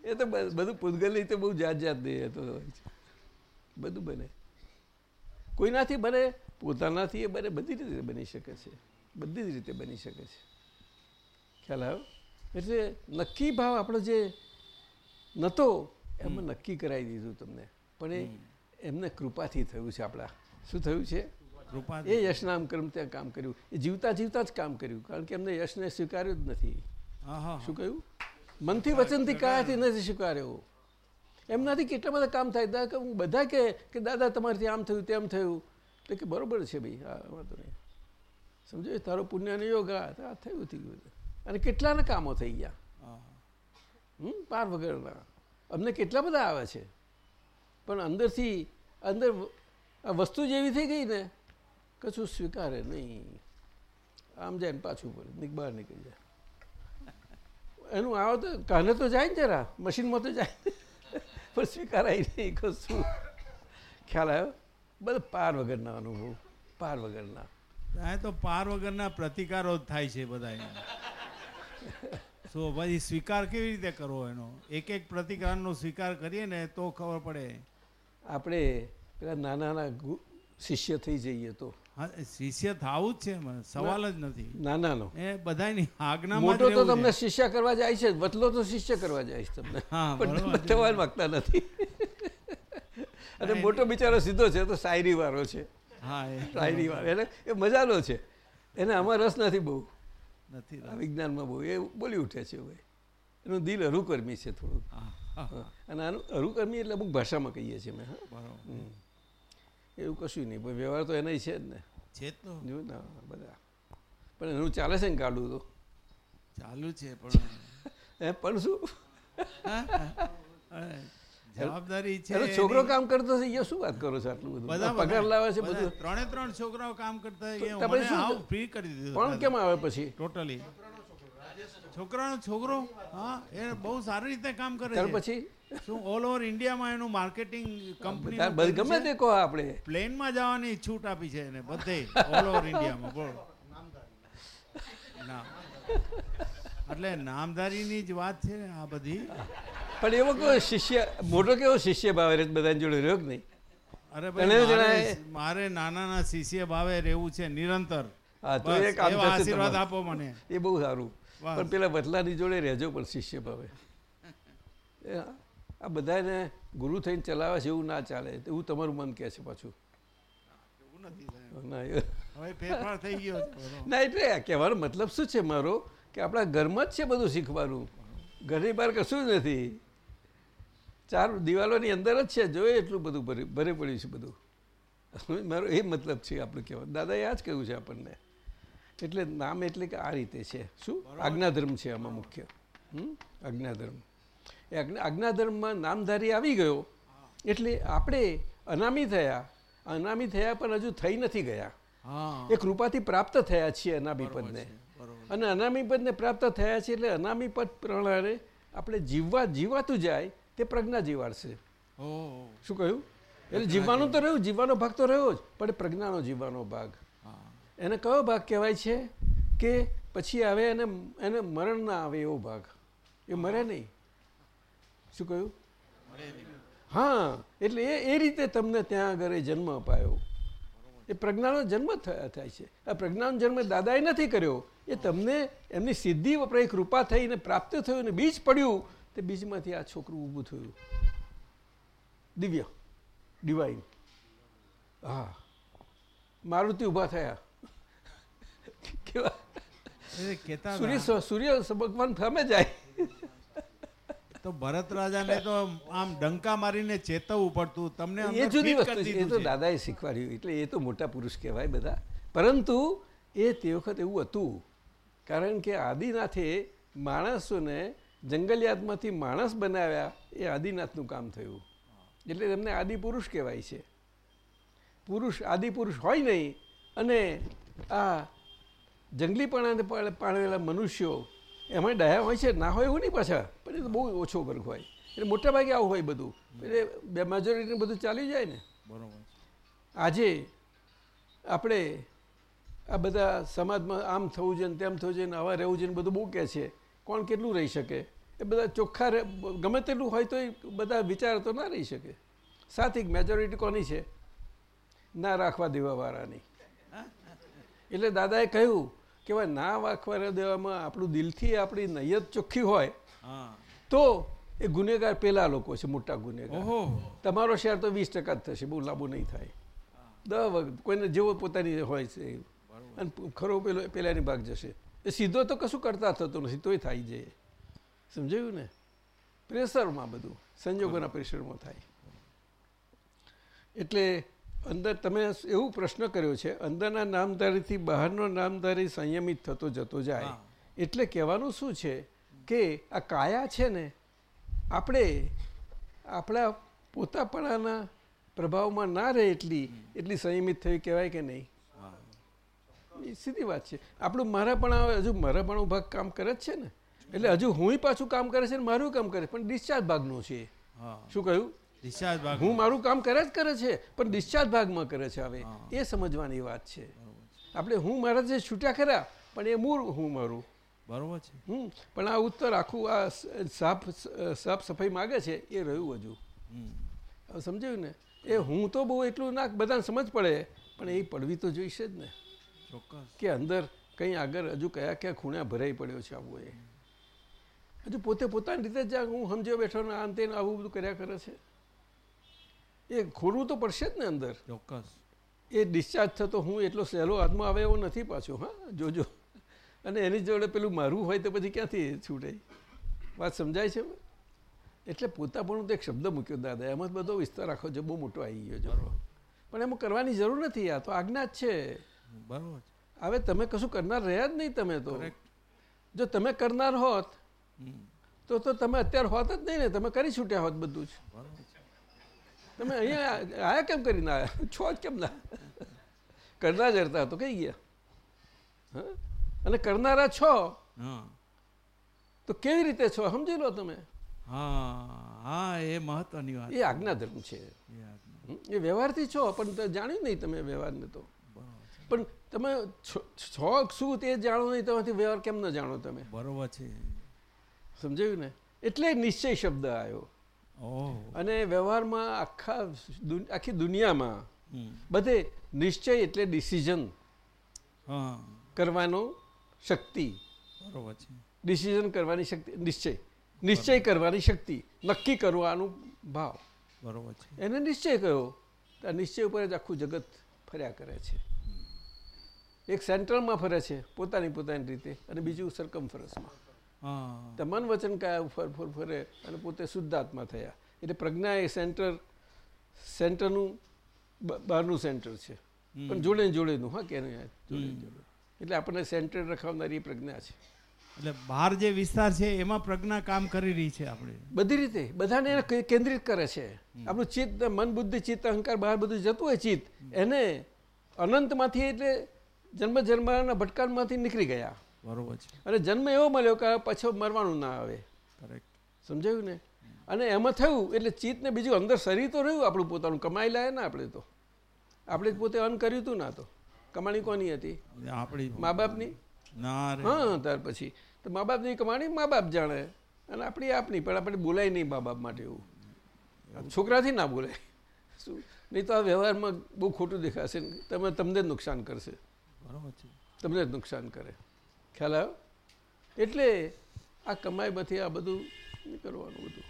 એ તો બધું પૂતગલ તો બહુ જાત જાત દે તો બધું બને. કોઈનાથી બને પોતાનાથી એ બને બધી રીતે બની શકે છે. બધી જ રીતે બની શકે છે. ખ્યાલ આવ્યો? એટલે નક્કી ભાવ આપણો જે નહોતો એમાં નક્કી કરાવી દીધું તમને. પણ એ એમને કૃપાથી થયું છે આપણા. શું થયું છે? એ યશનામ કર્મ ત્યાં કામ કર્યું. એ જીવતા જીવતા જ કામ કર્યું. કારણ કે એમને યશને સ્વીકાર્યું જ નથી. શું કહ્યું? મનથી વચનથી કાયાથી નથી સ્વીકાર્યું. એમનાથી કેટલા બધા કામ થાય. કે હું બધા કહે કે દાદા તમારાથી આમ થયું તેમ થયું. તો કે બરોબર છે ભાઈ હા વાંધો નહીં. સમજો તારો પુણ્યનો યોગ આ થયું થઈ ગયું અને કેટલાના કામો થઈ ગયા. હમ પાર વગરના. અમને કેટલા બધા આવે છે? પણ અંદરથી અંદર આ વસ્તુ જેવી થઈ ગઈ ને કશું સ્વીકારે નહીં. આમ જાય ને પાછું પડે બહાર નીકળી જાય. એનું આવે તો કાને તો જાય ને જરા મશીનમાં તો જાય. પણ સ્વીકારાય નહીં કશું. ખ્યાલ આવ્યો? બધા પાર વગરના અનુભવ પાર વગરના. આ તો પાર વગરના પ્રતિકારો જ થાય છે બધા તો પછી સ્વીકાર કેવી રીતે કરવો એનો? એક એક પ્રતિકારનો સ્વીકાર કરીએ ને તો ખબર પડે. આપણે પેલા નાના નાના શિષ્ય થઈ જઈએ તો. શિષ્ય થવું જ છે સવાલ જ નથી. નાનાનો એ બધાની આજ્ઞા મોટો તો તમને શિષ્ય કરવા જાય છે વતલો તો શિષ્ય કરવા જાય છે તમને. હા, પણ. થવા માંગતા નથી. અને મોટો બિચારો સીધો છે તો શાયરી વાળો છે. હા શાયરી વાળો એટલે એ મજાનો છે. એને આમાં રસ નથી બહુ. નથી વિજ્ઞાનમાં બહુ એ બોલી ઉઠે છે ભાઈ. એનું દિલ અરુકર્મી છે થોડું હા, હા, હા, અને આનું અરુકર્મી એટલે અમુક ભાષામાં કહીએ છીએ મેં હા. બરોબર. એવું કશું નહીં પણ વ્યવહાર તો એનાય છે જ ને. છે તો બધા. પણ એનું ચાલે છે ને કાઢું તો. ચાલુ છે પણ એ પણ શું? જવાબદારી છે છોકરો કામ કરતો છે એ શું વાત કરો છો આટલું બધું? બધા પગાર લાવે છે બધા? ત્રણે ત્રણ છોકરાઓ કામ કરતા મને ફ્રી કરી દીધું પણ કેમ આવે પછી? ટોટલી છોકરાનો છોકરો? હા એ બહુ સારી રીતે કામ કરે છે. પછી? શું ઓલ ઓવર ઇન્ડિયામાં એનું માર્કેટિંગ કંપની ગમે તે કહો આપણે. પ્લેનમાં જવાની છૂટ આપી છે એને બધે ઓલ ઓવર ઇન્ડિયામાં બોલો. ના એટલે નામધારીની જ વાત છે ને આ બધી. પણ એવો કેવો શિષ્ય મોટો કેવો શિષ્ય ભાવે બધાની જોડે રહ્યો કે નહીં? અરે ભાઈ મારે- નાના નાનાના શિષ્ય ભાવે રહેવું છે નિરંતર. આશીર્વાદ આપો મને. એ બહુ સારું. પણ પેલા વતલાની જોડે રહેજો પણ શિષ્ય ભાવે. એ આ બધાને ગુરુ થઈને ચલાવે છે એવું ના ચાલે. એવું તમારું મન કહે છે પાછું. ના એટલે કહેવાનો મતલબ શું છે મારો? કે આપણા ઘરમાં જ છે બધું શીખવાનું. ઘરની બહાર કશું જ નથી. ચાર દિવાલોની અંદર જ છે જોઈએ એટલું બધું ભરે ભરે પડ્યું છે બધું. મારો એ મતલબ છે આપણું કહેવાનું. દાદાએ આ જ કહ્યું છે આપણને. એટલે નામ એટલે કે આ રીતે છે. શું? આજ્ઞાધર્મ છે આમાં મુખ્ય. હમ? આજ્ઞાધર્મ. એ આજ્ઞા આજ્ઞાધર્મમાં નામધારી આવી ગયો. એટલે આપણે અનામી થયા. અનામી થયા પણ હજુ થઈ નથી ગયા. એ કૃપાથી પ્રાપ્ત થયા છીએ અનામી પદને. અને અનામી પદને પ્રાપ્ત થયા છે એટલે અનામી પદ આપણે જીવવા જીવાતું જાય તે પ્રજ્ઞા જીવાડશે. શું કહ્યું? એટલે જીવવાનું તો રહ્યું જીવવાનો ભાગ તો રહ્યો જ પણ પ્રજ્ઞાનો જીવવાનો ભાગ. એને કયો ભાગ કહેવાય છે? કે પછી આવે એને એને મરણ ના આવે એવો ભાગ. એ મરે નહીં. શું કહ્યું? હા એટલે એ એ રીતે તમને ત્યાં આગળ જન્મ અપાયો. એ પ્રજ્ઞાનો જન્મ થાય છે. આ પ્રજ્ઞાનો જન્મ દાદાએ નથી કર્યો. એ તમને એમની સિદ્ધિ વપરાય કૃપા થઈને પ્રાપ્ત થયું ને બીજ પડ્યું તે બીજમાંથી આ છોકરું ઊભું થયું. દિવ્ય. ડિવાઇન હા. મારુતિ ઊભા થયા. કેવા? સૂર્ય સૂર્ય ભગવાન સામે જાય. તો ભરત રાજાને તો આમ ડંકા મારીને ચેતવવું પડતું તમને એ જુદી વસ્તુ એ તો દાદાએ શીખવાડ્યું એટલે એ તો મોટા પુરુષ કહેવાય બધા. પરંતુ એ તે વખત એવું હતું કારણ કે આદિનાથે માણસોને જંગલિયાતમાંથી માણસ બનાવ્યા એ આદિનાથનું કામ થયું. એટલે એમને આદિપુરુષ કહેવાય છે. પુરુષ આદિપુરુષ હોય નહીં. અને આ જંગલીપણાને પાળવેલા પાળેલા મનુષ્યો એમાં ડાયા હોય છે ના હોય એવું નહીં પાછા. પણ એ તો બહુ ઓછો વર્ગ હોય. એટલે મોટા ભાગે આવું હોય બધું. એટલે બે મેજોરિટી બધું ચાલી જાય ને. બરાબર. આજે આપણે આ બધા સમાજમાં આમ થવું છે ને તેમ થવું છે ને આવા રહેવું છે ને બધું બહુ કહે છે. કોણ કેટલું રહી શકે? એ બધા ચોખ્ખા ગમે તેટલું હોય તો બધા વિચાર તો ના રહી શકે. સાથી મેજોરિટી કોની છે? ના રાખવા દેવાવાળાની. એટલે દાદાએ કહ્યું કે ભાઈ ના રાખવા દેવામાં આપણું દિલથી આપણી નૈયત ચોખ્ખી હોય. તો એ ગુનેગાર પેલા લોકો છે મોટા ગુનેગાર. તમારો શેર તો વીસ ટકા જ થશે બહુ લાંબુ નહીં થાય. દર વખત કોઈને જેવો પોતાની હોય છે. અને ખરો પેલો પેલાની ભાગ જશે. એ સીધો તો કશું કરતા થતો નથી તોય થાય જાય સમજાયું ને? પ્રેશરમાં બધું સંજોગોના પ્રેશરમાં થાય. એટલે અંદર તમે એવું પ્રશ્ન કર્યો છે અંદરના નામધારીથી બહારનો નામધારી સંયમિત થતો જતો જાય એટલે કહેવાનું શું છે કે આ કાયા છે ને આપણે આપણા પોતાપણાના પ્રભાવમાં ના રહે એટલી એટલી સંયમિત થઈ કહેવાય કે નહીં? એ સીધી વાત છે. આપણું મારાપણા હવે હજુ મારાપણું ભાગ કામ કરે જ છે ને. એટલે હજુ હું પાછું કામ કરે છે ને મારું કામ કરે છે, પણ ડિસ્ચાર્જ ભાગનું છે. શું કહ્યું? ભાગ હું મારું કામ કરે જ કરે છે પણ ડિસ્ચાર્જ ભાગમાં કરે છે હવે. એ સમજવાની વાત છે. આપણે હું મારા જે છૂટ્યા ખરા પણ એ મૂળ હું મારું. બરોબર છે. હમ પણ આ ઉત્તર આખું આ સાફ સાફ સફાઈ માગે છે એ રહ્યું હજુ. સમજાયું ને? એ હું તો બહુ એટલું ના બધાને સમજ પડે પણ એ પડવી તો જોઈશે જ ને. ચોક્કસ. કે અંદર કંઈ આગળ હજુ કયા કયા ખૂણા ભરાઈ પડ્યો છે આવું એ. હજુ પોતે પોતાની રીતે જ હું સમજ્યો બેઠો ને આમ તેને આવું બધું કર્યા કરે છે. એ ખોરવું તો પડશે જ ને અંદર. ચોક્કસ. એ ડિસ્ચાર્જ થતો હું એટલો સહેલો હાથમાં આવે એવો નથી પાછો હા જોજો. અને એની જોડે પેલું મારું હોય તો પછી ક્યાંથી છૂટે? વાત સમજાય છે? એટલે પોતાપણું તો એક શબ્દ મૂક્યો દાદા એમાં બધો વિસ્તાર આખો છે બહુ મોટો આવી ગયો જરૂર પણ એમાં કરવાની જરૂર નથી આ તો આજ્ઞા જ છે. બરોબર. હવે તમે કશું કરનાર રહ્યા જ નહીં તમે તો. જો તમે કરનાર હોત તો તો તમે અત્યારે હોત જ નહીં ને તમે કરી છૂટ્યા હોત બધું જ. તમે અહીંયા આયા કેમ કરીને આવ્યા છો જ કેમ ના કરનાર જરતા તો કઈ ગયા? હા? અને કરનારા છો? હા. તો કેવી રીતે છો? સમજી લો તમે. હા એ મહત્વની વાત. એ આજ્ઞાધર્મ છે. એ વ્યવહારથી છો પણ જાણ્યું નહીં તમે વ્યવહારને તો. પણ તમે છો શું તે જાણો નહીં તમારાથી વ્યવહાર કેમ ન જાણો તમે? બરોબર છે. સમજાયું ને? એટલે નિશ્ચય શબ્દ આવ્યો. અને વ્યવહારમાં આખા આખી દુનિયામાં બધે નિશ્ચય એટલે ડિસિઝન કરવાનો શક્તિ. બરોબર છે. ડિસિઝન કરવાની શક્તિ નિશ્ચય. નિશ્ચય કરવાની શક્તિ. નક્કી કરવાનું ભાવ. બરોબર છે. એને નિશ્ચય કયો? તો નિશ્ચય ઉપર જ આખું જગત ફર્યા કરે છે. એક સેન્ટ્રલમાં ફરે છે પોતાની પોતાની રીતે અને બીજું સરકમફરસમાં તો મન વચન કયા ફર ફર ફરે અને પોતે શુદ્ધાત્મા થયા. એટલે પ્રજ્ઞા એ સેન્ટર સેન્ટરનું બહારનું સેન્ટર છે. પણ જોડે જોડેનું હા કે જોડે જોડે. એટલે આપણને સેન્ટર રખાવનારી પ્રજ્ઞા છે. એટલે બહાર જે વિસ્તાર છે એમાં પ્રજ્ઞા કામ કરી રહી છે આપણે. બધી રીતે. બધાને કેન્દ્રિત કરે છે. આપણું ચિત્ત મન બુદ્ધિ ચિત્ત અહંકાર બહાર બધું જતું હોય ચિત્ત. એને અનંતમાંથી એટલે જન્મ જન્મના ભટકાણમાંથી નીકળી ગયા. બરોબર છે. અને જન્મ એવો મળ્યો કે પછી મરવાનું ના આવે. કરેક્ટ સમજાયું ને? અને એમાં થયું એટલે ચિત્તને બીજું અંદર શરીર તો રહ્યું આપણું પોતાનું કમાઈ લાય ને આપણે તો. આપણે જ પોતે અન્ન કર્યું હતું ના તો. કમાણી કોની હતી? આપણી મા બાપની? હા ત્યાર પછી. તો મા બાપની કમાણી મા બાપ જાણે. અને આપણી આપની પણ આપણે બોલાય નહીં મા બાપ માટે એવું. છોકરાથી ના બોલાય. શું? નહીં તો આ વ્યવહારમાં બહુ ખોટું દેખાશે તમે તમને જ નુકસાન કરશે. બરોબર છે. તમને જ નુકસાન કરે. ખ્યાલ આવ્યો? એટલે આ કમાઈ બધી આ બધું કરવાનું બધું.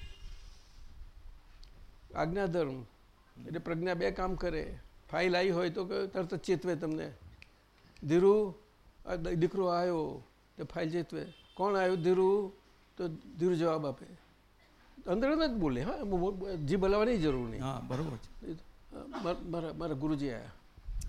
આજ્ઞાધર્મ એટલે પ્રજ્ઞા બે કામ કરે. ફાઇલ આવી હોય તો તરત જ ચેતવે તમને. ધીરુ દીકરો આવ્યો તો ફાઇલ ચેતવે. કોણ આવ્યું ધીરુ તો ધીરુ જવાબ આપે. અંદર જ બોલે હા જી બોલાવવાની જરૂર નહીં. હા બરોબર છે. મારા મારા મારા ગુરુજી આવ્યા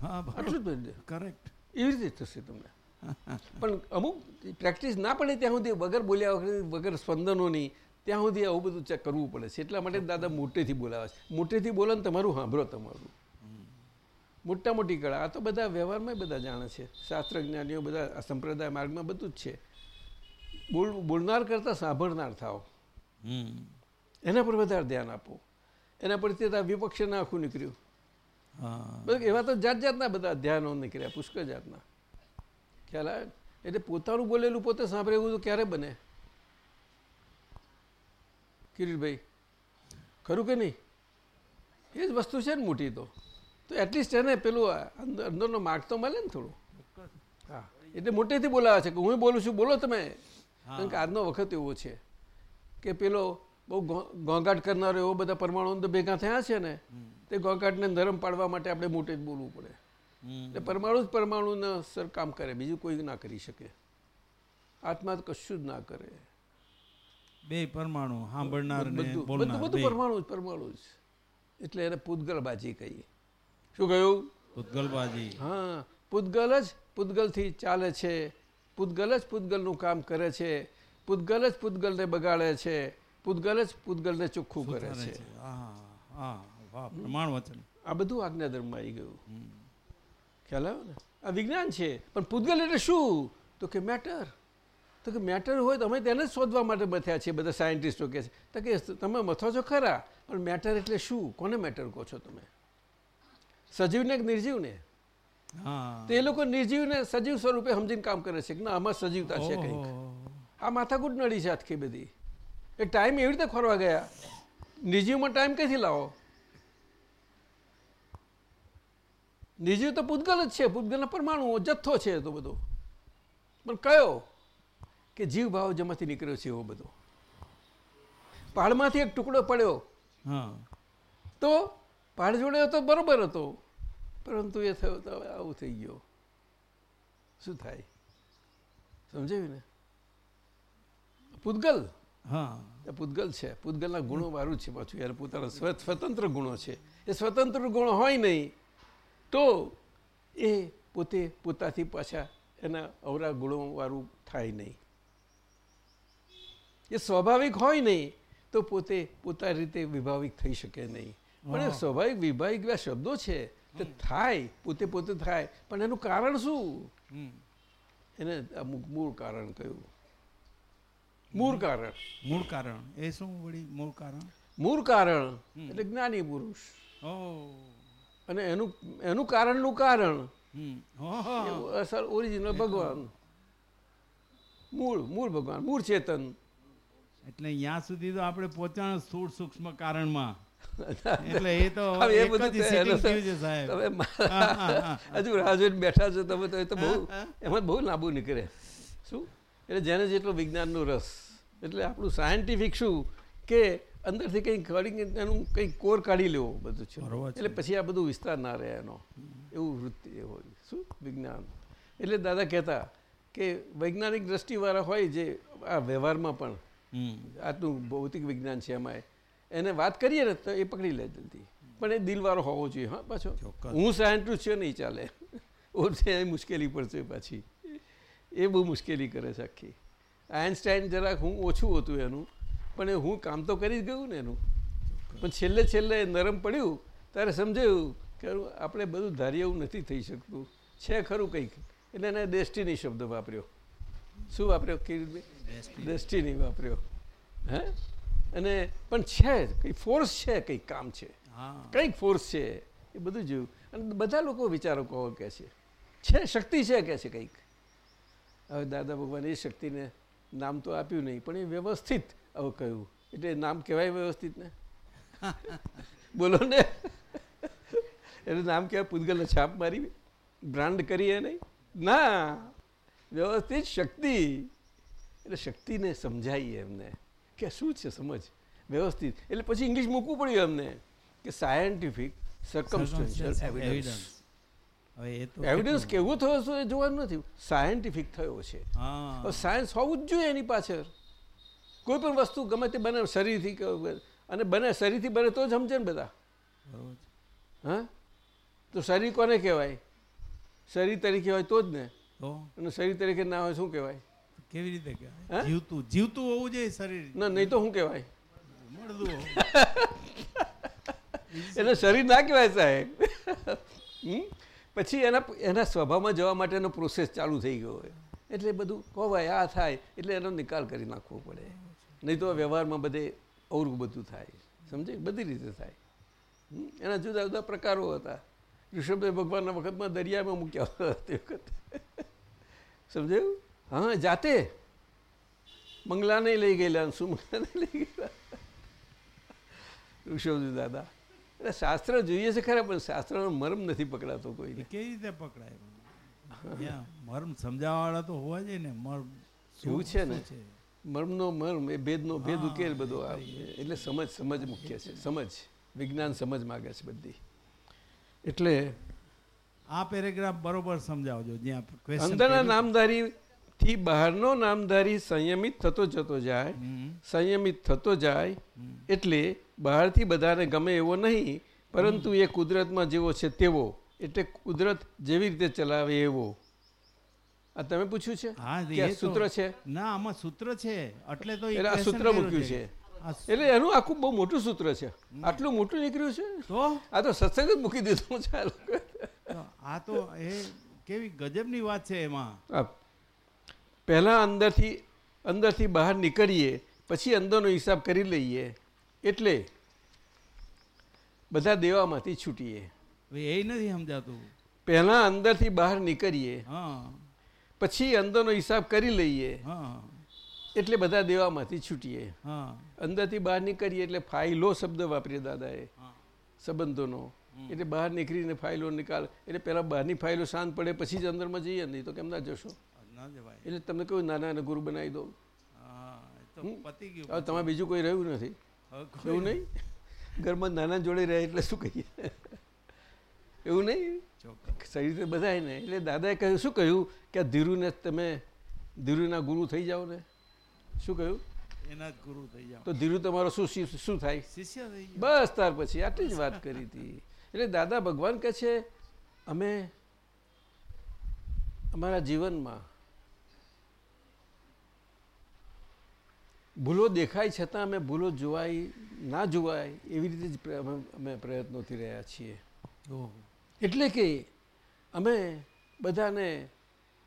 હા આટલું જ કરેક્ટ એવી રીતે થશે તમને. પણ અમુક પ્રેક્ટિસ ના પડે ત્યાં સુધી વગર બોલ્યા વગર વગર સ્પંદનોની ત્યાં સુધી આવું બધું ચેક કરવું પડે છે. એટલા માટે દાદા મોટેથી બોલાવે છે. મોટેથી બોલો ને તમારું સાંભળો તમારું. મોટા મોટી કળા. આ તો બધા વ્યવહારમાં બધા જાણે છે. શાસ્ત્ર જ્ઞાનીઓ બધા સંપ્રદાય માર્ગમાં બધું જ છે. બોલ બોલનાર કરતાં સાંભળનાર થાવ એના પર વધારે ધ્યાન આપો. એના પરથી તો આ વિપક્ષ આખું નીકળ્યું. એવા તો જાત જાતના બધા ધ્યાનો નીકળ્યા પુષ્કળ જાતના. ખ્યાલ આવે? એટલે પોતાનું બોલેલું પોતે સાંભળે એવું તો ક્યારે બને? કિરીટભાઈ ખરું કે નહીં? એ જ વસ્તુ છે ને મોટી તો. તો એટલીસ્ટ એને પેલું અંદર અંદરનો માર્ગ તો મળે ને થોડું. હા. એટલે મોટેથી બોલાવે છે કે હું બોલું છું બોલો તમે. કારણ કે આજનો વખત એવો છે કે પેલો બહુ ઘોંઘાટ કરનારો એવો બધા પરમાણુ અંદર ભેગા થયા છે ને તે ઘોંઘાટને નરમ પાડવા માટે આપણે મોટે જ બોલવું પડે. એટલે પરમાણુ જ પરમાણુના સરકામ કરે બીજું કોઈ ના કરી શકે. આત્મા તો કશું જ ના કરે. બે પરમાણુ સાંભળનાર બધું બધું. પરમાણુ જ પરમાણુ જ. એટલે એને પૂતગલબાજી કહીએ. શું કહ્યું? પૂતગલબાજી. હા પૂતગલ જ પૂતગલથી ચાલે છે. પૂતગલ જ પૂતગલનું કામ કરે છે. પૂતગલ જ પૂતગલને બગાડે છે. પૂતગલ જ પૂતગલને ચોખ્ખું કરે છે. આ બધું આજ્ઞાધર્મમાં આવી ગયું. ખ્યાલ આવ્યો ને? આ વિજ્ઞાન છે. પણ પૂતગલ એટલે શું? તો કે મેટર. તો કે મેટર હોય તો અમે તેને જ શોધવા માટે બથ્યા છીએ બધા સાયન્ટિસ્ટો કહે છે. તો કે તમે મથો છો ખરા પણ મેટર એટલે શું? કોને મેટર કહો છો તમે? સજીવને કે નિર્જીવને? તો એ લોકો નિર્જીવને સજીવ સ્વરૂપે સમજીને કામ કરે છે કે ના આમાં સજીવતા છે કંઈક. આ માથાકૂટ નડી છે આખી બધી. એ ટાઈમ એવી રીતે ખોરવા ગયા. નિર્જીવમાં ટાઈમ ક્યાંથી લાવો? નિર્જીવ તો પૂતગલ જ છે પૂતગલના પરમાણુઓ જથ્થો છે તો બધો. પણ કયો કે જીવભાવ જેમાંથી નીકળ્યો છે એવો બધો? પહાડમાંથી એક ટુકડો પડ્યો. તો પહાડ જોડે હતો બરોબર હતો. પરંતુ એ થયો તો હવે આવું થઈ ગયો. શું થાય? સમજાયું ને? પૂતગલ? હા. પૂતગલ છે. પૂતગલના ગુણો વાળું જ છે પાછું. યાર પોતાના સ્વ- સ્વતંત્ર ગુણો છે. એ સ્વતંત્ર ગુણ હોય નહીં. તો એ પોતે પોતાથી પાછા એના અવરા ગુણોવાળું થાય નહીં. એ સ્વાભાવિક હોય નહીં તો પોતે પોતાની રીતે વિભાવિક થઈ શકે નહીં. પણ સ્વાભાવિક વિભાવિક એવા શબ્દો છે તે થાય પોતે પોતે થાય. પણ એનું કારણ શું? એને અમુક મૂળ કારણ કહ્યું. મૂળ કારણ. મૂળ કારણ. એ શું વળી મૂળ કારણ? મૂળ કારણ એટલે જ્ઞાની પુરુષ. ઓ અને એનું એનું કારણનું કારણ. અસર ઓરિજિનલ ભગવાન. મૂળ મૂળ ભગવાન મૂળ ચેતન. એટલે ત્યાં સુધી તો આપણે પહોંચાણ સ્થૂળ સૂક્ષ્મ કારણમાં. એટલે એ તો એ બધું સાહેબ. હજુ રાહ જોઈને બેઠા છો તમે તો એ તો બહુ એમાં બહુ લાંબુ નીકળે. શું? એટલે જેને જેટલો વિજ્ઞાનનો રસ. એટલે આપણું સાયન્ટિફિક શું? કે અંદરથી કંઈક કરીને એનું કંઈક કોર કાઢી લેવો બધું છે. એટલે પછી આ બધું વિસ્તાર ના રહે એનો. એવું વૃત્તિ હોય. શું? વિજ્ઞાન. એટલે દાદા કહેતા કે વૈજ્ઞાનિક દ્રષ્ટિવાળા હોય જે આ વ્યવહારમાં પણ આટલું ભૌતિક વિજ્ઞાન છે એમાં એને વાત કરીએ ને તો એ પકડી લે જલ્દી. પણ એ દિલવાળો હોવો જોઈએ હા પાછો. હું સાયન્ટિસ્ટ છે નહીં ચાલે. ઓછે એ મુશ્કેલી પડશે પાછી. એ બહુ મુશ્કેલી કરે છે આખી. આઇન્સ્ટાઈન જરાક હું ઓછું હતું એનું. પણ એ હું કામ તો કરી જ ગયું ને એનું. પણ છેલ્લે છેલ્લે નરમ પડ્યું ત્યારે સમજાયું કે આપણે બધું ધારીએ એવું નથી થઈ શકતું. છે ખરું કંઈક. એટલે એને ડેસ્ટિની શબ્દ વાપર્યો. શું વાપર્યો? કિરીટભાઈ ડેસ્ટિની વાપર્યો. હે? અને પણ છે કંઈ ફોર્સ છે કંઈક કામ છે. હા. કંઈક ફોર્સ છે એ બધું જોયું અને બધા લોકો વિચારો કહો કે છે. છે શક્તિ છે કહે છે કંઈક. હવે દાદા ભગવાન એ શક્તિને નામ તો આપ્યું નહીં પણ એ વ્યવસ્થિત હવે કહ્યું. એટલે નામ કહેવાય વ્યવસ્થિત ને? બોલો ને. એનું નામ કહેવાય પૂતગલને છાપ મારી બ્રાન્ડ કરીએ નહીં. ના. વ્યવસ્થિત શક્તિ. એટલે શક્તિને સમજાવીએ એમને. કે શું છે સમજ? વ્યવસ્થિત. એટલે પછી ઇંગ્લિશ મૂકવું પડ્યું એમને કે સાયન્ટિફિક સર્કમસ્ટન્શિયલ એવિડન્સ એવિડન્સ? કેવો થયો છે જોવાનું નથી. સાયન્ટિફિક થયો છે. સાયન્સ હોવું જ જોઈએ એની પાછળ. કોઈ પણ વસ્તુ ગમે તે બને શરીરથી અને બને શરીરથી બને તો જ સમજે ને બધા. હા? તો શરીર કોને કહેવાય? શરીર તરીકે હોય તો જ ને. અને શરીર તરીકે ના હોય શું કહેવાય? કેવી રીતે? કહેવાય? જીવતું જીવતું હોવું જોઈએ શરીર. ના નહીં તો શું કહેવાય? હોવું. શરીર ના કહેવાય સાહેબ? પછી એના એના સ્વભાવમાં જવા માટેનો પ્રોસેસ ચાલુ થઈ ગયો એટલે બધું કોવાય આ થાય. એટલે એનો નિકાલ કરી નાખવો પડે. નહીં તો વ્યવહારમાં બધે અવરું બધું થાય. સમજે? બધી રીતે થાય? એના જુદા જુદા પ્રકારો હતા. ઋષભદેવ ભગવાનના વખતમાં દરિયામાં મૂક્યા હતા તે વખતે. સમજાયું હા જાતે મંગલા નહીં લઈ ગયેલા અને સુમંગલા નહીં લઈ ગયેલા. ઋષભદેવ દાદા. એટલે શાસ્ત્ર જોઈએ છે ખરા પણ શાસ્ત્રનો મર્મ નથી પકડાતો કોઈ કેવી રીતે પકડાય? મર્મ સમજાવવાળા વાળા તો હોવા જોઈએ ને મર્મ શું- છે ને? મર્મનો મર્મ એ ભેદનો ભેદ ઉકેલ બધો એટલે સમજ સમજ મુખ્ય છે. સમજ. વિજ્ઞાન સમજ માગે છે બધી. એટલે આ પેરેગ્રાફ બરોબર સમજાવજો જ્યાં અંદરના નામધારી થી બહારનો નામધારી સંયમિત થતો જતો જાય સંયમિત થતો જાય. એટલે બહારથી બધાને ગમે એવો નહીં પરંતુ એ કુદરતમાં જેવો છે તેવો. એટલે કુદરત જેવી રીતે ચલાવે એવો. તમે પૂછ્યું છે? હા એ સૂત્ર છે? ના આમાં સૂત્ર છે. એટલે તો આ સૂત્ર મૂક્યું છે. એટલે એનું આખું બહુ મોટું સૂત્ર છે. આટલું મોટું નીકળ્યું છે? તો? આ તો સત્સંગ જ મૂકી દીધું છે આ તો એ કેવી ગજબની વાત છે એમાં. પહેલાં અંદરથી અંદરથી બહાર નીકળીએ પછી અંદરનો હિસાબ કરી લઈએ. એટલે બધા દેવામાંથી છૂટીએ. એ નથી સમજાતું. પહેલાં અંદરથી બહાર નીકળીએ. હા. પછી અંદરનો હિસાબ કરી લઈએ. હા. એટલે બધા દેવામાંથી છૂટીએ. હા. અંદરથી બહાર નીકળીએ એટલે ફાઇલો શબ્દ વાપરીએ દાદાએ. સંબંધોનો. એટલે બહાર નીકળીને ફાઇલો નિકાલ એટલે પહેલાં બહારની ફાઇલો શાંત પડે પછી જ અંદરમાં જઈએ નહીં તો કેમ ના જશો? એટલે તમને કહ્યું નાના નાના ગુરુ બનાવી દો હવે તમારે બીજું કોઈ રહ્યું નથી. એવું નહીં. ઘરમાં નાના જોડે રહે એટલે શું કહીએ? એવું નહીં? સહી રીતે બધાય ને એટલે દાદાએ કહ્યું શું કહ્યું કે ધીરુને તમે ધીરુના ગુરુ થઈ જાઓ ને? શું કહ્યું? એના ગુરુ થઈ જાઓ. તો ધીરુ તમારો શું શું થાય? શિષ્ય થઈ બસ ત્યાર પછી આટલી જ વાત કરી હતી. એટલે દાદા ભગવાન કહે છે અમે અમારા જીવનમાં ભૂલો દેખાય છતાં અમે ભૂલો જોવાય ના જોવાય એવી રીતે જ અમે- અમે પ્રયત્નોથી રહ્યા છીએ. ઓહો. એટલે કે અમે બધાને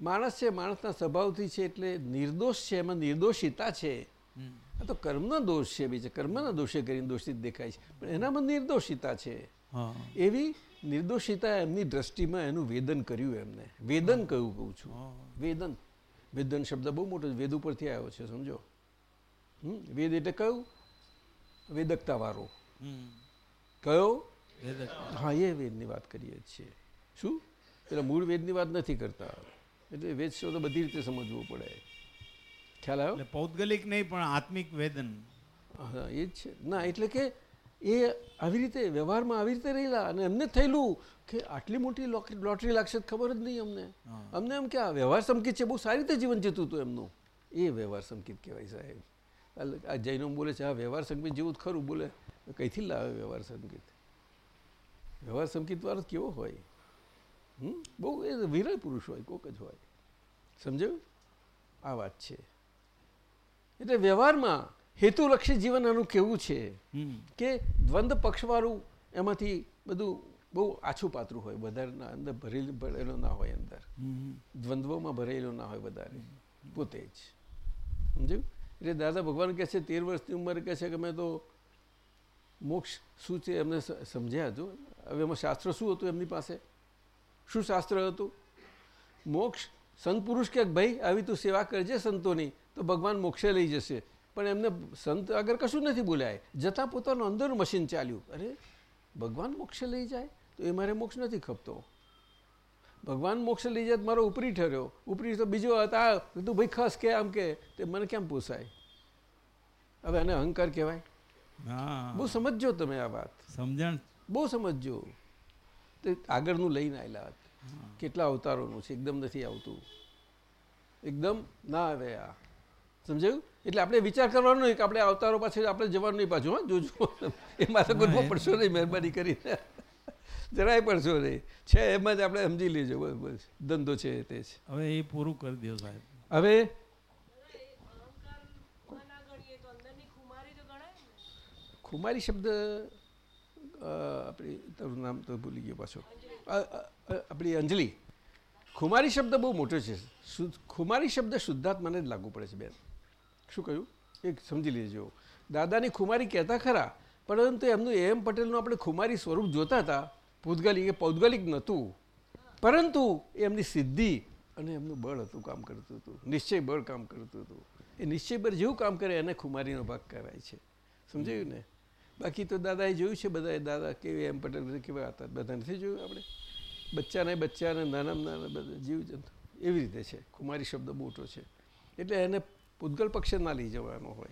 માણસ છે માણસના સ્વભાવથી છે એટલે નિર્દોષ છે એમાં નિર્દોષિતા છે. આ તો કર્મનો દોષ છે બીજે. કર્મના દોષે કરીને દોષિત દેખાય છે. પણ એનામાં નિર્દોષિતા છે. એવી નિર્દોષિતા એમની દ્રષ્ટિમાં એનું વેદન કર્યું એમને. વેદન કહ્યું કહું છું. વેદન. વેદન શબ્દ બહુ મોટો વેદ ઉપરથી આવ્યો છે સમજો. હમ? વેદ એટલે કયું? વેદકતાવાળો. વાળો કયો. હા એ વેદની વાત કરીએ છીએ. શું? એટલે મૂળ વેદની વાત નથી કરતા. એટલે વેદ શબ્દ બધી રીતે સમજવું પડે. ખ્યાલ આવ્યો? પૌદ્ગલિક નહીં પણ આત્મિક વેદન. હા એ જ છે. ના એટલે કે એ આવી રીતે વ્યવહારમાં આવી રીતે રહેલા અને એમને થયેલું કે આટલી મોટી લોટરી લાગશે ખબર જ નહીં અમને. અમને એમ કે આ વ્યવહાર સંકેત છે બહુ સારી રીતે જીવન જતું હતું એમનું. એ વ્યવહાર સંકેત કહેવાય સાહેબ. આ જૈનો બોલે છે આ વ્યવહાર સંકેત જેવું જ ખરું બોલે. કઈથી લાવે વ્યવહાર સંકેત? વ્યવહાર સંકેત વાળો કેવો હોય? હમ? બહુ એ વિરળ પુરુષ હોય કોક જ હોય. સમજાયું? આ વાત છે. એટલે વ્યવહારમાં હેતુલક્ષી જીવન આનું કેવું છે. કે દ્વંદ પક્ષવાળું એમાંથી બધું બહુ આછું પાતરું હોય વધારે અંદર ભરેલું ભરેલો ના હોય અંદર. દ્વંદ્વમાં ભરેલો ના હોય વધારે. પોતે જ. સમજ્યું? એટલે દાદા ભગવાન કહે છે તેર વર્ષની ઉંમરે કહે છે કે મેં તો મોક્ષ શું છે એમને સમજ્યા હતું. હવે એમાં શાસ્ત્ર શું હતું એમની પાસે? શું શાસ્ત્ર હતું? મોક્ષ સંત પુરુષ કે ભાઈ આવી તું સેવા કરજે સંતોની તો ભગવાન મોક્ષે લઈ જશે. પણ એમને સંત આગળ કશું નથી બોલાય. જતાં પોતાનું અંદરનું મશીન ચાલ્યું. અરે ભગવાન મોક્ષે લઈ જાય? તો એ મારે મોક્ષ નથી ખપતો. ભગવાન મોક્ષ લઈ જાય તો મારો ઉપરી ઠર્યો. ઉપરી તો બીજો હતા તું ભાઈ ખસ કે આમ કે તે મને કેમ પોસાય? હવે આને અહંકાર કહેવાય? બહુ સમજજો તમે આ વાત. સમજણ બહુ સમજજો. તે આગળનું લઈને આવેલા કેટલા અવતારોનું છે? એકદમ નથી આવતું. એકદમ ના આવે આ સમજાયું? એટલે આપણે વિચાર કરવાનો નહીં કે આપણે અવતારો પાછળ આપણે જવાનું નહીં પાછું હા જોજો. એ માથે કોઈ પડશો નહીં મહેરબાની કરીને. જરાય પડશો નહીં. છે એમાં જ આપણે સમજી લેજો. બસ ધંધો છે તે છે હવે એ પૂરું કરી દો સાહેબ. હવે? ખુમારી શબ્દ આપણી તારું નામ તો ભૂલી ગયો પાછો. આપણી અંજલિ. ખુમારી શબ્દ બહુ મોટો છે. ખુમારી શબ્દ શુદ્ધાત્માને જ લાગુ પડે છે, બેન. શું કહ્યું? એક સમજી લેજો. દાદાની ખુમારી કહેતા ખરા, પરંતુ એમનું એમ પટેલનું આપણે ખુમારી સ્વરૂપ જોતા હતા, ભૂતગલિક એ પૌદ્ગલિક નહોતું. પરંતુ એમની સિદ્ધિ અને એમનું બળ હતું, કામ કરતું હતું. નિશ્ચય બળ કામ કરતું હતું. એ નિશ્ચય બળ જેવું કામ કરે, એને ખુમારીનો ભાગ કહેવાય છે. સમજાયું ને? બાકી તો દાદાએ જોયું છે બધાએ, દાદા કેવી એમ પટેલ કેવા હતા? બધા નથી જોયું આપણે? બચ્ચાને બચ્ચાને, નાનામાં નાના બધા જીવજંતુ. એવી રીતે છે. કુમારી શબ્દ મોટો છે. એટલે એને પૂતગલ પક્ષે ના લઈ જવાનો હોય?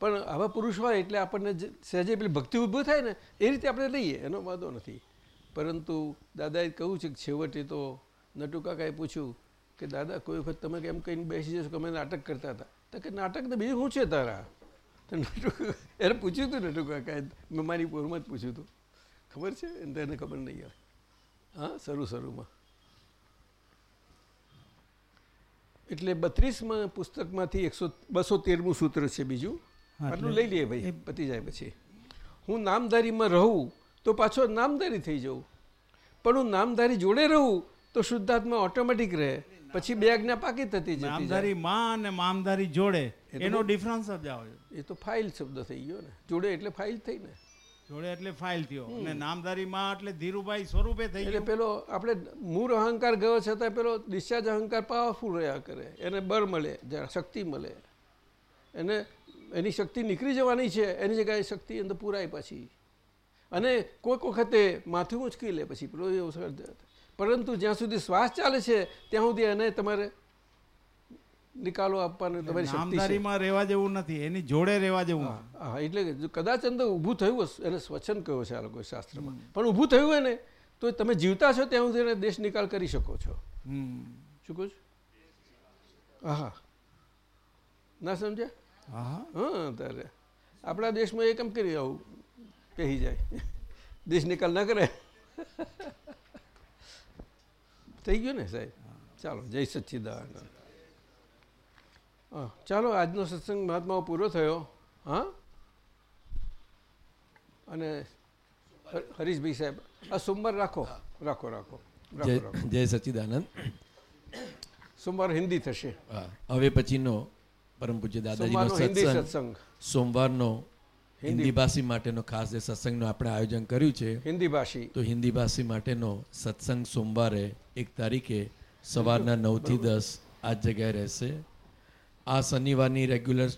પણ આવા પુરુષ હોય એટલે આપણને સહેજે પેલી ભક્તિ ઊભું થાય ને, એ રીતે આપણે લઈએ, એનો વાંધો નથી. પરંતુ દાદાએ કહ્યું છે કે છેવટે તો નટુકાકાએ પૂછ્યું કે, દાદા, કોઈ વખત તમે કેમ કહીને બેસી જશો? કે અમે નાટક કરતા હતા. તો કે, નાટક તો બીજું શું છે તારા? તો નટુ એને પૂછ્યું હતું નટુ કાકાએ મેં પોરમાં જ પૂછ્યું હતું ખબર છે? એને તો એને ખબર નહીં આવે. હા શરૂ શરૂમાં. એટલે બત્રીસમાં પુસ્તકમાંથી એકસો બસો તેરમું સૂત્ર છે બીજું. આટલું લઈ લઈએ ભાઈ પતી જાય પછી. હું નામધારીમાં રહું તો પાછો નામધારી થઈ જાઉં પણ હું નામધારી જોડે રહું તો શુદ્ધાત્મા ઓટોમેટિક રહે. પછી બે આજ્ઞા પાકી થતી જતી મામધારી માં અને મામધારી જોડે. એનો ડિફરન્સ જ આવે. એ તો ફાઇલ શબ્દ થઈ ગયો ને. જોડે એટલે ફાઇલ થઈ ને. જોડે એટલે ફાઇલ થયો. અને નામધારી માં એટલે ધીરુભાઈ સ્વરૂપે થઈ એટલે પેલો આપણે મૂળ અહંકાર ગયો છતાં પેલો ડિસ્ચાર્જ અહંકાર પાવરફુલ રહ્યા કરે. એને બળ મળે જરા શક્તિ મળે. એને એની શક્તિ નીકળી જવાની છે. એની જગ્યાએ શક્તિ અંદર પૂરાય પછી. અને કોઈક વખતે માથું ઉંચકી લે પછી. પેલો એવો પરંતુ જ્યાં સુધી શ્વાસ ચાલે છે ત્યાં સુધી એને તમારે નિકાલો આપવાનો તમારી નામદારીમાં રહેવા જેવું નથી એની જોડે રહેવા જેવું હા, એટલે કદાચ અંદર ઊભું થયું હશે, એને સ્વચન કહ્યો છે આ લોકો શાસ્ત્રમાં. પણ ઊભું થયું હોય ને તો તમે જીવતા છો ત્યાં સુધી એને દેશ નિકાલ કરી શકો છો. શું કહું છું? હા ના સમજ્યા? હા હા. હા તારે. આપણા દેશમાં એ કેમ કરી આવું કહી જાય. દેશ નિકાલ ના કરે. થઈ ગયું ને સાહેબ? ચાલો જય સચ્ચિદાનંદ. ચાલો આજનો સત્સંગ મહાત્માઓ પૂરો થયો. હા? અને હરીશભાઈ સાહેબ આ સોમવાર રાખો. રાખો રાખો. જય સચ્ચિદાનંદ. સોમવાર હિન્દી થશે. હવે પછીનો પરમ પૂજ્ય દાદાજીનો સત્સંગ. સત્સંગ. સોમવારનો હિન્દી. ભાષી માટેનો ખાસ જે સત્સંગનું આપણે આયોજન કર્યું છે હિન્દી ભાષી. તો હિન્દી ભાષી માટેનો સત્સંગ સોમવારે એક તારીખે સવારના નવથી દસ આ જગ્યાએ રહેશે. આ શનિવારની રેગ્યુલર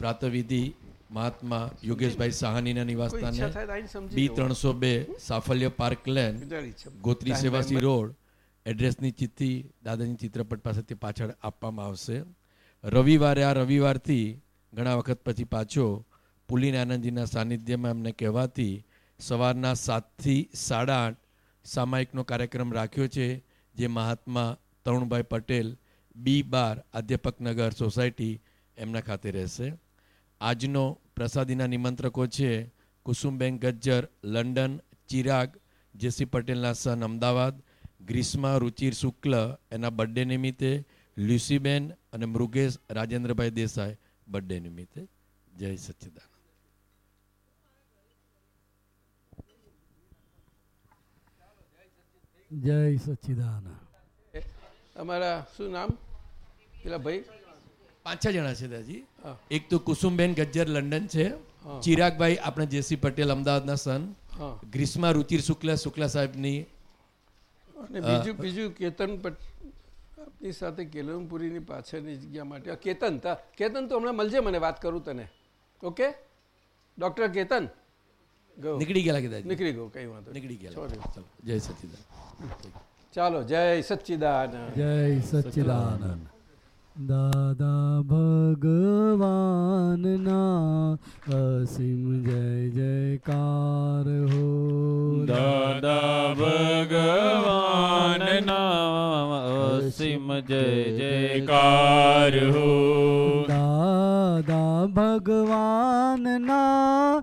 પ્રાતવિધિ મહાત્મા યોગેશભાઈ સાહાનીના નિવાસસ્થાને બી ત્રણસો બે Safalya park lane Gotri Sevasi road એડ્રેસની ચિઠ્ઠી દાદાની ચિત્રપટ પાસેથી પાછળ આપવામાં આવશે. રવિવારે આ રવિવારથી ઘણા વખત પછી પાછો પુલીન આનંદજીના સાનિધ્યમાં એમને કહેવાથી સવારના સાતથી સાડા આઠ સામાયિકનો કાર્યક્રમ રાખ્યો છે, જે મહાત્મા તરુણભાઈ પટેલ બી બાર અધ્યાપકનગર સોસાયટી એમના ખાતે રહેશે. આજનો પ્રસાદીના નિમંત્રકો છે, કુસુમબેન ગજ્જર, લંડન, ચિરાગ, જેસી પટેલના સન અમદાવાદ, ગ્રીષ્મા, રુચિર શુક્લ એના બર્થડે નિમિત્તે લ્યુસીબેન અને મૃગેશ રાજેન્દ્રભાઈ દેસાઈ બર્થડે નિમિત્તે. જય સચ્ચિદાન જય સચ્ચિદાનંદ. અમારા શું નામ? પેલા ભાઈ? પાંચ છ જણા છે દાદાજી એક તો કુસુમબેન ગજ્જર લંડન છે. ચિરાગભાઈ આપણે જેસી પટેલ અમદાવાદના સન. ગ્રીષ્મા રુચિર શુક્લા શુક્લા સાહેબની અને બીજું બીજું કેતન આપની સાથે કેલમપુરીની પાછળની જગ્યા માટે. કેતન તા કેતન તો હમણાં મળજે મને વાત કરું તને. ઓકે? ડૉક્ટર કેતન? નીકળી ગયેલા કીધા નીકળી ગયો કઈ વાંધો નીકળી ગયા. જય સચિદાન ચાલો જય સચ્ચિદાનંદ જય સચ્ચિદાનંદ દાદા ભગવાનના અસીમ જય જયકાર હો. દાદા ભગવાનના અસીમ જય જયકાર હો. દાદા ભગવાનના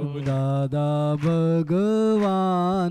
દાદા ભગવાન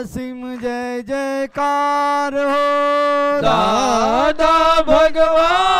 અસીમ જય જયકાર હો દાદા ભગવાનના